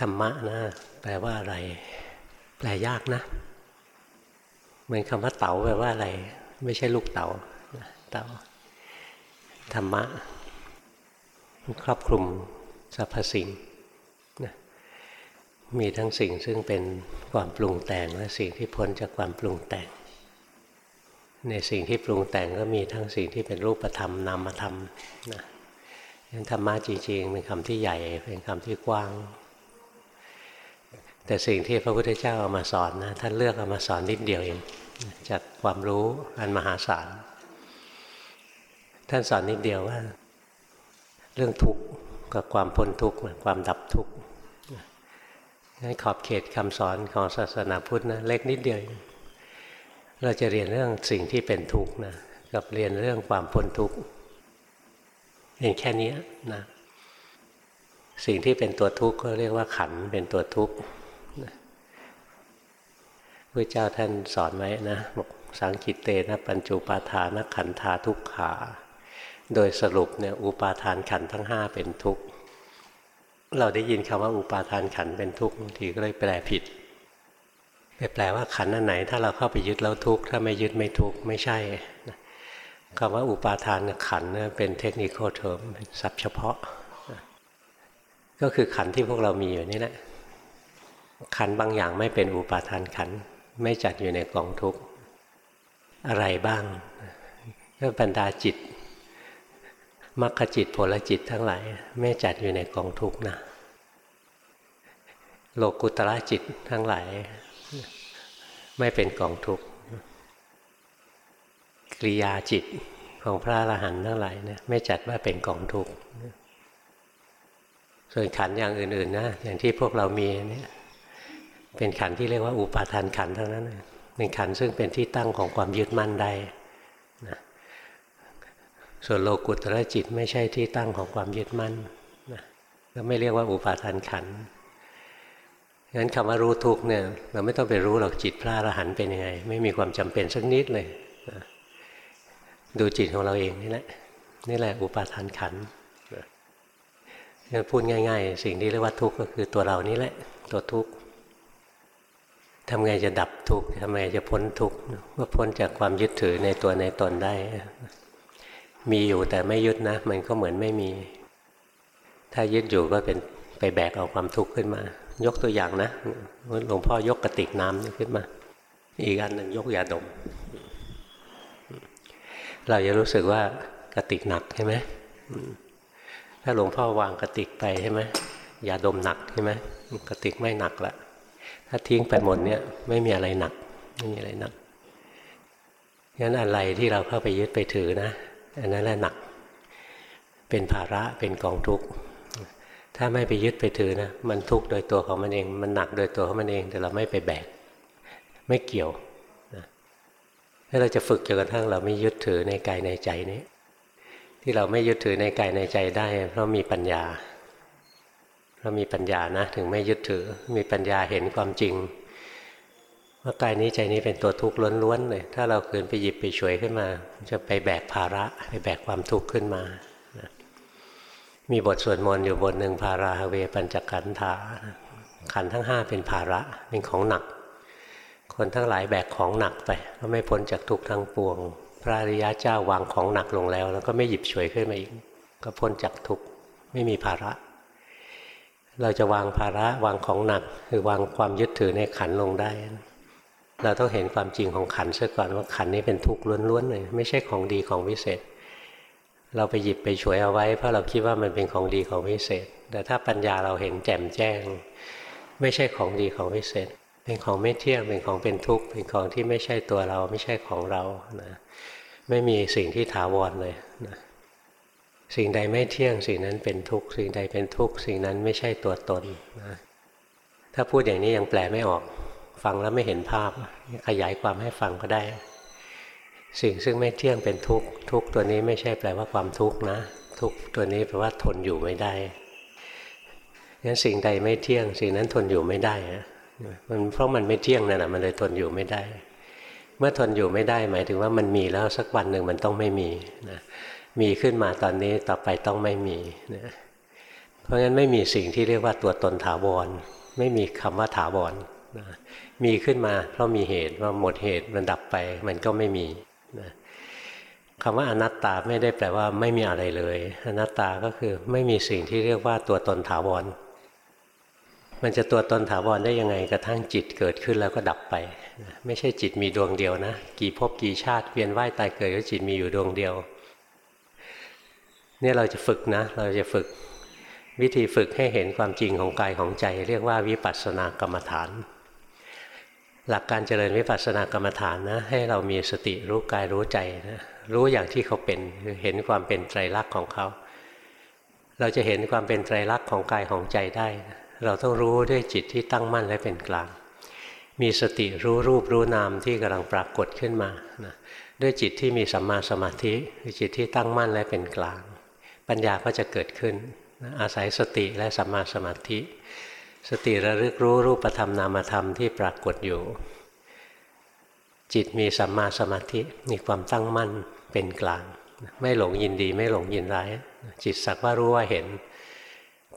ธรรมะนะ แปลว่าอะไร แปลยากนะ เหมือนคำว่าเต๋าแปลว่าอะไร ไม่ใช่ลูกเต๋าเต๋าธรรมะครอบคลุมสรรพสิ่งนะมีทั้งสิ่งซึ่งเป็นความปรุงแต่งและสิ่งที่พ้นจากความปรุงแต่ง ในสิ่งที่ปรุงแต่งก็มีทั้งสิ่งที่เป็นรูปธรรมนามธรรมนะธรรมะจริงๆเป็นคำที่ใหญ่เป็นคำที่กว้าง แต่สิ่งที่พระพุทธเจ้าเอามาสอนนะท่านเลือกเอามาสอนนิดเดียวเองจากความรู้อันมหาศาลท่านสอนนิดเดียวว่า เรื่องทุกข์กับความพ้นทุกข์ความดับทุกข์นั้นขอบเขตคำสอนของศาสนาพุทธนะเล็กนิดเดียว เราจะเรียนเรื่องสิ่งที่เป็นทุกข์นะกับเรียนเรื่องความพ้นทุกข์เรียนแค่นี้นะสิ่งที่เป็นตัวทุกข์ก็เรียกว่าขันเป็นตัวทุกข์ พระเจ้าท่านสอนไว้นะบอกสังกิตเตนะปัญจุปาทานขันธาทุกขา โดยสรุปเนี่ยอุปาทานขันทั้งห้าเป็นทุกข์ เราได้ยินคำว่าอุปาทานขันเป็นทุกข์บางทีก็เลยแปลผิดไปแปลว่าขันอันไหน ถ้าเราเข้าไปยึดแล้วทุกข์ถ้าไม่ยึดไม่ทุกข์ไม่ใช่คำว่าอุปาทานขันเป็นเทคนิคเทอมเป็นศัพท์เฉพาะ ก็คือขันที่พวกเรามีอยู่นี่แหละขันบางอย่างไม่เป็นอุปาทานขัน ไม่จัดอยู่ในกองทุกข์อะไรบ้างก็บรรดาจิตมรรคจิตผลจิตทั้งหลาย ไม่จัดอยู่ในกองทุกข์นะโลกุตระจิตทั้งหลาย ไม่เป็นกองทุกข์กริยาจิตของพระอรหันต์ทั้งหลายเนี่ยไม่จัดว่าเป็นกองทุกข์ส่วนขันอย่างอื่นๆนะอย่างที่พวกเรามีเนี่ย เป็นขันที่เรียกว่าอุปาทานขันเท่านั้นเป็นขันซึ่งเป็นที่ตั้งของความยึดมั่นได้นะส่วนโลกุตระจิตไม่ใช่ที่ตั้งของความยึดมั่นนะก็ไม่เรียกว่าอุปาทานขันงั้นคำว่ารู้ทุกเนี่ยเราไม่ต้องไปรู้หรอกจิตพระอรหันต์เป็นยังไง ไม่มีความจำเป็นสักนิดเลยนะดูจิตของเราเองนี่แหละนี่แหละอุปาทานขันงั้นพูดง่าย ๆ สิ่งที่เรียกว่าทุกข์ก็คือตัวเรานี่แหละตัวทุกข์ ทำไงจะดับทุกข์ทำไงจะพ้นทุกข์เมื่อพ้นจากความยึดถือในตัวในตนได้ มีอยู่แต่ไม่ยึดนะ มันก็เหมือนไม่มี ถ้ายึดอยู่ก็เป็นไปแบกเอาความทุกข์ขึ้นมา ยกตัวอย่างนะหลวงพ่อยกกระติกน้ำขึ้นมา อีกอันหนึ่งยกยาดม เราจะรู้สึกว่ากระติกหนักใช่ไหมถ้าหลวงพ่อวางกระติกไปใช่ไหมยาดมหนักใช่ไหมกระติกไม่หนักละ ถ้าทิ้งไปหมดเนี่ยไม่มีอะไรหนักไม่มีอะไรหนักงั้นอะไรที่เราเข้าไปยึดไปถือนะอันนั้นแหละหนัก เป็นภาระเป็นกองทุกข์ถ้าไม่ไปยึดไปถือนะมันทุกข์โดยตัวของมันเอง มันหนักโดยตัวของมันเอง แต่เราไม่ไปแบก ไม่เกี่ยวถ้าเราจะฝึกจนกระทั่งเราไม่ยึดถือในกายในใจนี้ ที่เราไม่ยึดถือในกายในใจได้ เพราะมีปัญญา เรามีปัญญานะ ถึงไม่ยึดถือ มีปัญญาเห็นความจริง ว่ากายนี้ใจนี้เป็นตัวทุกข์ล้วนๆเลย ถ้าเราคืนไปหยิบไปช่วยขึ้นมา จะไปแบกภาระ ไปแบกความทุกข์ขึ้นมา มีบทสวดมนต์อยู่บทหนึ่งภาราเวปัญจขันธาขันทั้งห้าเป็นภาระเป็นของหนัก คนทั้งหลายแบกของหนักไป ก็ไม่พ้นจากทุกข์ทั้งปวง พระอริยะเจ้าวางของหนักลงแล้ว แล้วก็ไม่หยิบช่วยขึ้นมาอีก ก็พ้นจากทุกข์ไม่มีภาระ เราจะวางภาระวางของหนักคือวางความยึดถือในขันลงได้ เราต้องเห็นความจริงของขันซะก่อนว่าขันนี้เป็นทุกข์ล้วนๆเลยไม่ใช่ของดีของวิเศษ เราไปหยิบไปฉวยเอาไว้เพราะเราคิดว่ามันเป็นของดีของวิเศษ แต่ถ้าปัญญาเราเห็นแจ่มแจ้ง ไม่ใช่ของดีของวิเศษ เป็นของไม่เที่ยงเป็นของเป็นทุกข์เป็นของที่ไม่ใช่ตัวเราไม่ใช่ของเรานะไม่มีสิ่งที่ถาวรเลยนะ สิ่งใดไม่เที่ยง สิ่งนั้นเป็นทุกข์สิ่งใดเป็นทุกข์สิ่งนั้นไม่ใช่ตัวตนนะถ้าพูดอย่างนี้ยังแปลไม่ออก ฟังแล้วไม่เห็นภาพ ขยายความให้ฟังก็ได้ สิ่งซึ่งไม่เที่ยงเป็นทุกข์ทุกข์ตัวนี้ไม่ใช่แปลว่าความทุกข์นะ ทุกข์ตัวนี้แปลว่าทนอยู่ไม่ได้งั้นสิ่งใดไม่เที่ยง สิ่งนั้นทนอยู่ไม่ได้นะมันเพราะมันไม่เที่ยงนั่นแหละมันเลยทนอยู่ไม่ได้ เมื่อทนอยู่ไม่ได้หมายถึงว่ามันมีแล้วสักวันหนึ่งมันต้องไม่มีนะ มีขึ้นมาตอนนี้ต่อไปต้องไม่มีนะเพราะงั้นไม่มีสิ่งที่เรียกว่าตัวตนถาวร ไม่มีคำว่าถาวรนะมีขึ้นมาเพราะมีเหตุว่าหมดเหตุมันดับไปมันก็ไม่มีนะคำว่าอนัตตาไม่ได้แปลว่าไม่มีอะไรเลย อนัตตาก็คือไม่มีสิ่งที่เรียกว่าตัวตนถาวร มันจะตัวตนถาวรได้ยังไงกระทั่งจิตเกิดขึ้นแล้วก็ดับไป ไม่ใช่จิตมีดวงเดียวนะ กี่ภพกี่ชาติเวียนว่ายตายเกิดก็จิตมีอยู่ดวงเดียว นี่ยเราจะฝึกนะ เราจะฝึกวิธีฝึกให้เห็นความจริงของกายของใจ เรียกว่าวิปัสสนากรรมฐาน หลักการเจริญวิปัสสนากรรมฐานนะให้เรามีสติรู้กายรู้ใจนะรู้อย่างที่เขาเป็นเห็นความเป็นไตรลักษณ์ของเขา เราจะเห็นความเป็นไตรลักษณ์ของกายของใจได้ เราต้องรู้ด้วยจิตที่ตั้งมั่นและเป็นกลาง มีสติรู้รูปรู้นามที่กำลังปรากฏขึ้นมานะด้วยจิตที่มีสัมมาสมาธิคือจิตที่ตั้งมั่นและเป็นกลาง ปัญญาก็จะเกิดขึ้น อาศัยสติและสัมมาสมาธิ สติระลึกรู้รูปธรรมนามธรรมที่ปรากฏอยู่ จิตมีสัมมาสมาธิมีความตั้งมั่นเป็นกลาง ไม่หลงยินดีไม่หลงยินร้าย จิตสักว่ารู้ว่าเห็น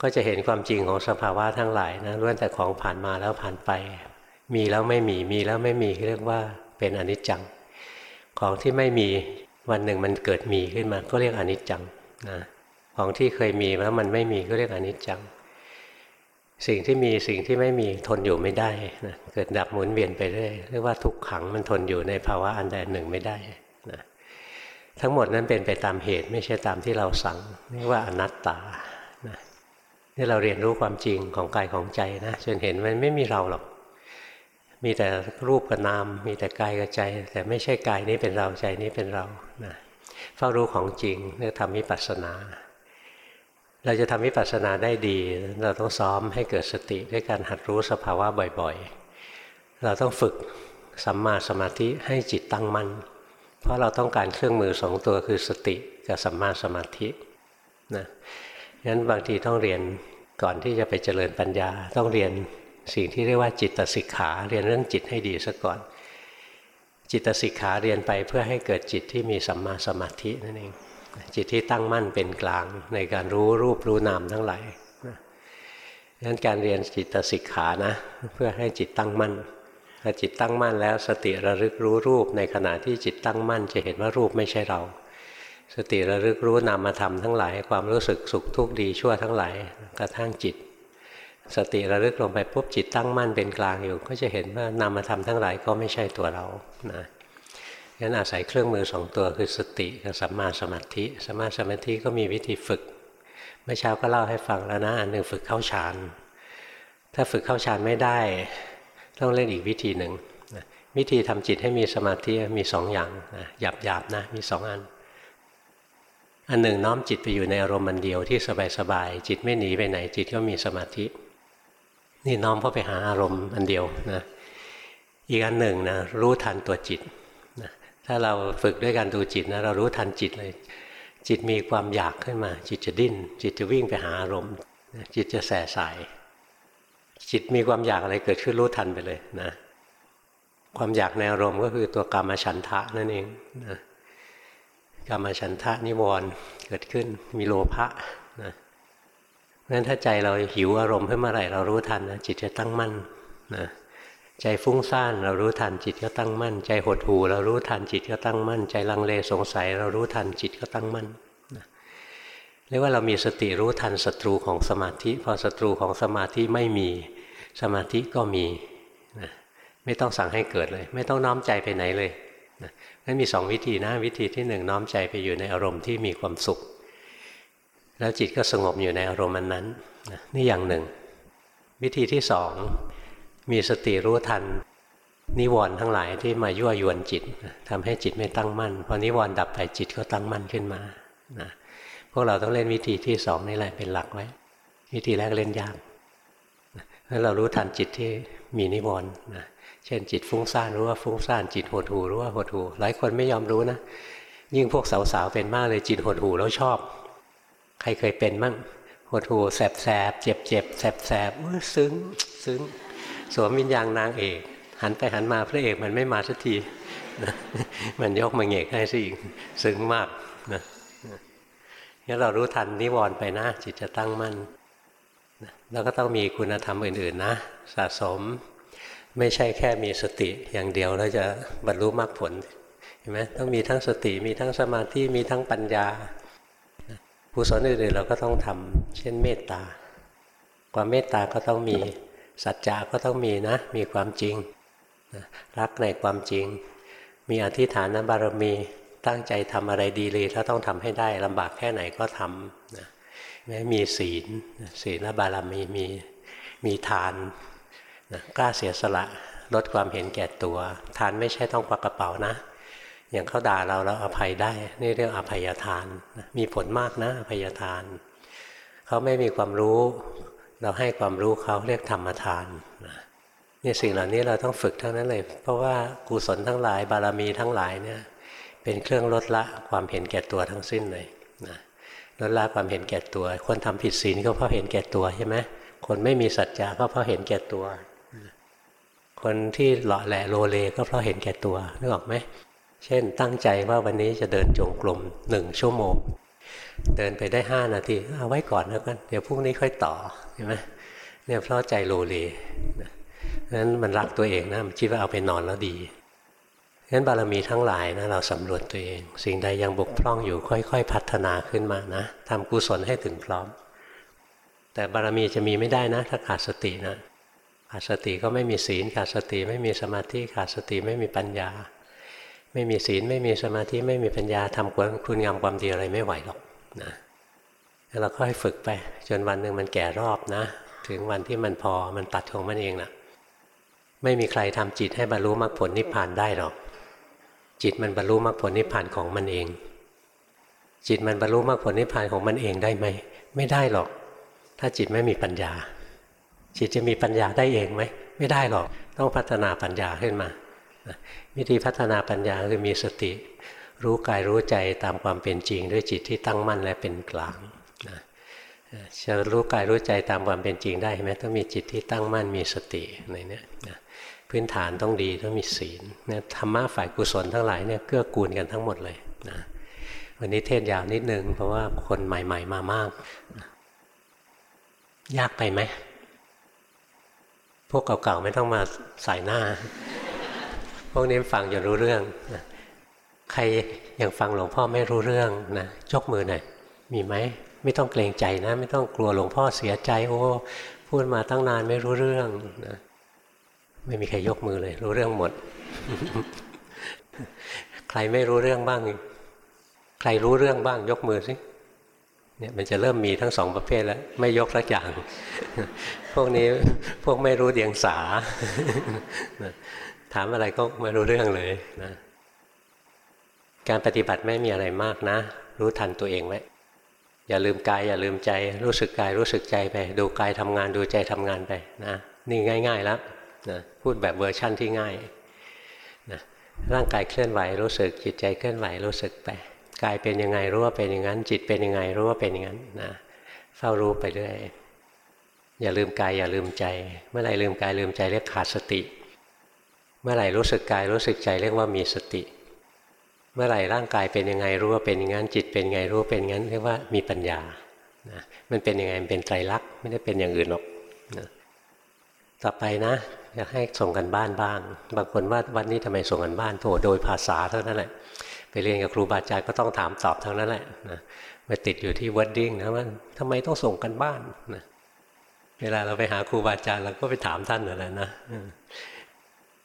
ก็จะเห็นความจริงของสภาวะทั้งหลายนะล้วนแต่ของผ่านมาแล้วผ่านไป มีแล้วไม่มีมีแล้วไม่มีเรียกว่าเป็นอนิจจัง ของที่ไม่มีวันหนึ่งมันเกิดมีขึ้นมาก็เรียกอนิจจังนะ ของที่เคยมีแล้วมันไม่มีก็เรียกอนิจจัง สิ่งที่มีสิ่งที่ไม่มีทนอยู่ไม่ได้นะเกิดดับหมุนเวียนไปเรื่อยเรียกว่าทุกขังมันทนอยู่ในภาวะอันใดหนึ่งไม่ได้นะทั้งหมดนั้นเป็นไปตามเหตุไม่ใช่ตามที่เราสั่งเรียกว่าอนัตตานะนี่เราเรียนรู้ความจริงของกายของใจนะจนเห็นมันไม่มีเราหรอก มีแต่รูปกับนาม มีแต่กายกับใจ แต่ไม่ใช่กายนี้เป็นเราใจนี้เป็นเรานะเฝ้ารู้ของจริงเรียกทำวิปัสสนา เราจะทำวิปัสสนาได้ดี เราต้องซ้อมให้เกิดสติด้วยการหัดรู้สภาวะบ่อยๆ เราต้องฝึกสัมมาสมาธิให้จิตตั้งมั่น เพราะเราต้องการเครื่องมือสองตัวคือสติกับสัมมาสมาธินะงั้นบางทีต้องเรียนก่อนที่จะไปเจริญปัญญา ต้องเรียนสิ่งที่เรียกว่าจิตสิกขาเรียนเรื่องจิตให้ดีซะก่อน จิตสิกขาเรียนไปเพื่อให้เกิดจิตที่มีสัมมาสมาธินั่นเอง จิตที่ตั้งมั่นเป็นกลางในการรู้รูปรู้นามทั้งหลายนั้นการเรียนจิตสิกขานะเพื่อให้จิตตั้งมั่นถ้าจิตตั้งมั่นแล้วสติระลึกรู้รูปในขณะที่จิตตั้งมั่นจะเห็นว่ารูปไม่ใช่เรา สติระลึกรู้นามธรรมทั้งหลาย ความรู้สึกสุขทุกข์ดีชั่วทั้งหลายกระทั่งจิต สติระลึกลงไปปุ๊บจิตตั้งมั่นเป็นกลางอยู่ ก็จะเห็นว่านามธรรมทั้งหลายก็ไม่ใช่ตัวเรานะ งั้นอาศัยเครื่องมือสองตัวคือสติกับสัมมาสมาธิสัมมาสมาธิก็มีวิธีฝึก เมื่อเช้าก็เล่าให้ฟังแล้วนะอันหนึ่งฝึกเข้าฌานถ้าฝึกเข้าฌานไม่ได้ ต้องเล่นอีกวิธีหนึ่งวิธีทำจิตให้มีสมาธิมีสองอย่างหยาบหยาบนะมีสองอัน อันหนึ่งน้อมจิตไปอยู่ในอารมณ์มันเดียวที่สบายๆจิตไม่หนีไปไหนจิตก็มีสมาธิ นี่น้อมเข้าไปหาอารมณ์อันเดียวนะอีกอันหนึ่งนะรู้ทันตัวจิต ถ้าเราฝึกด้วยการดูจิตนะเรารู้ทันจิตเลย จิตมีความอยากขึ้นมา จิตจะดิ้น จิตจะวิ่งไปหาอารมณ์ จิตจะแส่สาย จิตมีความอยากอะไรเกิดขึ้นรู้ทันไปเลยนะความอยากในอารมณ์ก็คือตัวกรรมฉันทะนั่นเองนะกรรมฉันทะนิวรณ์เกิดขึ้นมีโลภะนะงั้นถ้าใจเราหิวอารมณ์ขึ้นมื่อไหร่เรารู้ทันนะจิตจะตั้งมั่นนะ ใจฟุ้งซ่านเรารู้ทันจิตก็ตั้งมั่น ใจหดหู่เรารู้ทันจิตก็ตั้งมั่น ใจลังเลสงสัย เรารู้ทันจิตก็ตั้งมั่นเรียกว่าเรามีสติรู้ทันศัตรูของสมาธิ พอศัตรูของสมาธิไม่มีสมาธิก็มีนะไม่ต้องสั่งให้เกิดเลย ไม่ต้องน้อมใจไปไหนเลยนะนั้นมีสองวิธีนะวิธีที่หนึ่งน้อมใจไปอยู่ในอารมณ์ที่มีความสุข แล้วจิตก็สงบอยู่ในอารมณ์นั้นนะนี่อย่างหนึ่ง วิธีที่สอง มีสติรู้ทัน นิวรณ์ทั้งหลายที่มายั่วยวนจิตทำให้จิตไม่ตั้งมั่นพอนิวรณ์ดับไปจิตก็ตั้งมั่นขึ้นมานะพวกเราต้องเล่นวิธีที่สองนี่แหละเป็นหลักไว้ วิธีแรกเล่นยากแล้วเรารู้ทันจิตที่มีนิวรณ์นะเช่นจิตฟุ้งซ่านรู้ว่าฟุ้งซ่านจิตหดหูรู้ว่าหดหูหลายคนไม่ยอมรู้นะยิ่งพวกสาวๆเป็นมากเลยจิตหดหูแล้วชอบ ใครเคยเป็นมั่งหดหูแสบแสบเจ็บเจ็บแสบแสบซึ้งซึ้ง สวมวิญญาณนางเอก หันไปหันมาพระเอกมันไม่มาสักทีมันยกมาเงกให้ซะอีกซึ้งมากนะงั้นเรารู้ทันนิวรณ์ไปนะ จิตจะตั้งมั่นแล้วก็ต้องมีคุณธรรมอื่นๆนะ สะสมไม่ใช่แค่มีสติอย่างเดียวแล้วจะบรรลุมรรคผลเห็นไหมต้องมีทั้งสติมีทั้งสมาธิมีทั้งปัญญากุศลอื่นๆเราก็ต้องทำเช่นเมตตา ความเมตตาก็ต้องมี สัจจะก็ต้องมีนะ มีความจริงรักในความจริง มีอธิฐานบารมีตั้งใจทำอะไรดีเลยถ้าต้องทำให้ได้ลำบากแค่ไหนก็ทำนะไม่มีศีลศีลบารมีมีมีทานนะกล้าเสียสละลดความเห็นแก่ตัว ทานไม่ใช่ต้องควักกระเป๋านะ อย่างเขาด่าเราแล้วอภัยได้ นี่เรียกอภัยทานนะมีผลมากนะอภัยทาน เขาไม่มีความรู้ เราให้ความรู้เขาเรียกธรรมทานนะนี่สิ่งเหล่านี้เราต้องฝึกทั้งนั้นเลย เพราะว่ากุศลทั้งหลายบารมีทั้งหลายเนี่ยเป็นเครื่องลดละความเห็นแก่ตัวทั้งสิ้นเลยนะลดละความเห็นแก่ตัว คนทำผิดศีลก็เพราะเห็นแก่ตัวใช่ไหมคนไม่มีสัจจะก็เพราะเห็นแก่ตัว คนที่เลาะแหลโลเลก็เพราะเห็นแก่ตัวนึกออกไหมเช่นตั้งใจว่าวันนี้จะเดินจงกรมหนึ่งชั่วโมง เดินไปได้ห้านาทีเอาไว้ก่อนแล้วกันเดี๋ยวพรุ่งนี้ค่อยต่อเห็นไหมเนี่ยเพราะใจโลเลนั้นมันรักตัวเองนะมันคิดว่าเอาไปนอนแล้วดีฉะนั้นบารมีทั้งหลายนะเราสำรวจตัวเอง สิ่งใดยังบกพร่องอยู่ค่อย ๆ พัฒนาขึ้นมานะทำกุศลให้ถึงพร้อม แต่บารมีจะมีไม่ได้นะ ถ้าขาดสตินะขาดสติก็ไม่มีศีลขาดสติไม่มีสมาธิขาดสติไม่มีปัญญา ไม่มีศีลไม่มีสมาธิไม่มีปัญญาทำคุณงามความดีอะไรไม่ไหวหรอกนะเราก็ให้ฝึกไป จนวันหนึ่งมันแก่รอบนะ ถึงวันที่มันพอมันตัดของมันเองนะไม่มีใครทำจิตให้บรรลุมรรคผลนิพพานได้หรอก จิตมันบรรลุมรรคผลนิพพานของมันเอง จิตมันบรรลุมรรคผลนิพพานของมันเองได้ไหมไม่ได้หรอก ถ้าจิตไม่มีปัญญา จิตจะมีปัญญาได้เองไหมไม่ได้หรอก ต้องพัฒนาปัญญาขึ้นมา วิธีพัฒนาปัญญาคือมีสติ รู้กายรู้ใจตามความเป็นจริง ด้วยจิตที่ตั้งมั่นและเป็นกลางจะรู้กายรู้ใจตามความเป็นจริงได้ไหมต้องมีจิตที่ตั้งมั่นมีสติในนี้พื้นฐานต้องดีต้องมีศีลธรรมะฝ่ายกุศลทั้งหลายเนี่ยเกื้อกูลกันทั้งหมดเลยนะวันนี้เทศยาวนิดนึงเพราะว่าคนใหม่ ๆ มามาก ยากไปไหมพวกเก่าๆไม่ต้องมาใส่หน้า พวกนี้ฟังอย่ารู้เรื่องนะใครยังฟังหลวงพ่อไม่รู้เรื่องนะยกมือหน่อยมีไหมไม่ต้องเกรงใจนะ ไม่ต้องกลัวหลวงพ่อเสียใจ โอ้พูดมาตั้งนานไม่รู้เรื่องนะไม่มีใครยกมือเลย รู้เรื่องหมด ใครไม่รู้เรื่องบ้าง ใครรู้เรื่องบ้าง ยกมือสิเนี่ยมันจะเริ่มมีทั้งสองประเภทแล้ว ไม่ยกสักอย่าง พวกนี้พวกไม่รู้เดียงสา ถามอะไรก็ไม่รู้เรื่องเลยนะการปฏิบัติไม่มีอะไรมากนะ รู้ทันตัวเองไว้อย่าลืมกายอย่าลืมใจ รู้สึกกายรู้สึกใจไป ดูกายทำงานดูใจทำงานไปนะนี่ง่าย ๆ แล้วนะพูดแบบเวอร์ชั่นที่ง่ายนะร่างกายเคลื่อนไหวรู้สึกจิตใจเคลื่อนไหวรู้สึกไปกายเป็นยังไงรู้ว่าเป็นอย่างนั้น จิตเป็นยังไงรู้ว่าเป็นอย่างนั้นนะเฝ้ารู้ไปเรื่อยอย่าลืมกายอย่าลืมใจ เมื่อไรลืมกายลืมใจเรียกขาดสติ เมื่อไหร่รู้สึกกายรู้สึกใจเรียกว่ามีสติ เมื่อไหร่ร่างกายเป็นยังไงรู้ว่าเป็นอย่างนั้นจิตเป็นยังไงรู้เป็นอย่างนั้นเรียกว่ามีปัญญานะมันเป็นยังไงมันเป็นไตรลักษณ์ไม่ได้เป็นอย่างอื่นหรอกนะต่อไปนะอยากให้ส่งกันบ้านบ้าง บางคนว่าวันนี้ทำไมส่งกันบ้านโถโดยภาษาเท่านั้นแหละไปเรียนกับครูบาอาจารย์ก็ต้องถามตอบท่านั้นแหละนะไปติดอยู่ที่วอดดิ้งนะว่าทำไมต้องส่งกันบ้านนะเวลาเราไปหาครูบาอาจารย์เราก็ไปถามท่านอะไรนะ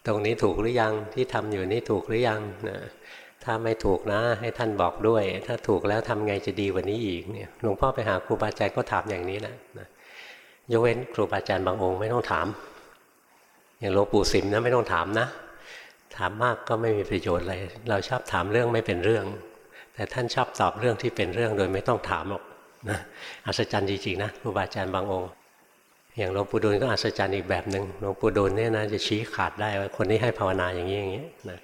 ตรงนี้ถูกหรือยังที่ทำอยู่นี่ถูกหรือยังนะถ้าไม่ถูกนะ ให้ท่านบอกด้วย ถ้าถูกแล้วทำไงจะดีกว่านี้อีกเนี่ยหลวงพ่อไปหาครูบาอาจารย์ก็ถามอย่างนี้แหละนะยกเว้นครูบาอาจารย์บางองค์ไม่ต้องถาม อย่างหลวงปู่สิมนะไม่ต้องถามนะ ถามมากก็ไม่มีประโยชน์อะไรเราชอบถามเรื่องไม่เป็นเรื่อง แต่ท่านชอบตอบเรื่องที่เป็นเรื่องโดยไม่ต้องถามหรอกนะอัศจรรย์จริงๆนะครูบาอาจารย์บางองค์ อย่างหลวงปู่ดูลก็อัศจรรย์อีกแบบหนึ่งหลวงปู่ดูลเนี่ยนะจะชี้ขาดได้ว่าคนนี้ให้ภาวนาอย่างนี้อย่างนี้นะ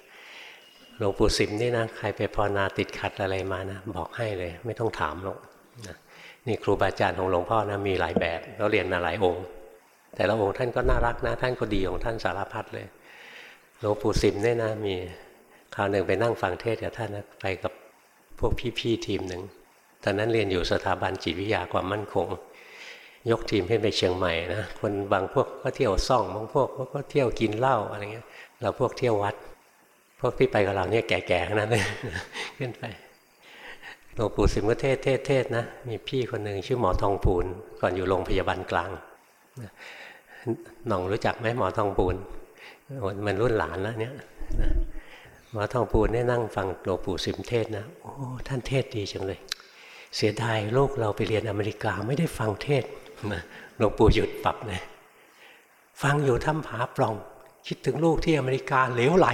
หลวงปู่สิมนี่นะใครไปภาวนาติดขัดอะไรมานะบอกให้เลย ไม่ต้องถามหรอกนะนี่ครูบาอาจารย์ของหลวงพ่อนะมีหลายแบบเราเรียนมาหลายองค์ แต่ละองค์ท่านก็น่ารักนะ ท่านก็ดีของท่านสารพัดเลยหลวงปู่สิมเนี่ยนะมีคราวหนึ่งไปนั่งฟังเทศกับท่านนะไปกับพวกพี่ๆทีมหนึ่งตอนนั้นเรียนอยู่สถาบันจิตวิทยาความมั่นคง ยกทีมขึ้นไปเชียงใหม่นะคนบางพวกก็เที่ยวซ่องบางพวกก็เที่ยวกินเหล้าอะไรเงี้ย เราพวกเที่ยววัด พวกที่ไปกับเราเนี่ยแก่ๆทั้งนั้นเลยขึ้นไปหลวงปู่สิมก็เทศเทศเทศนะมีพี่คนหนึ่งชื่อหมอทองปูนก่อนอยู่โรงพยาบาลกลางหน่องรู้จักไหมหมอทองปูนมันรุ่นหลานแล้วเนี่ยหมอทองปูนเนี่ยนั่งฟังหลวงปู่สิมเทศนะโอ้ท่านเทศดีจังเลย เสียดายโลกเราไปเรียนอเมริกาไม่ได้ฟังเทศ หลวงปู่หยุดปรับเลยฟังอยู่ถ้ำผาปล่อง คิดถึงลูกที่อเมริกาเหลวไหล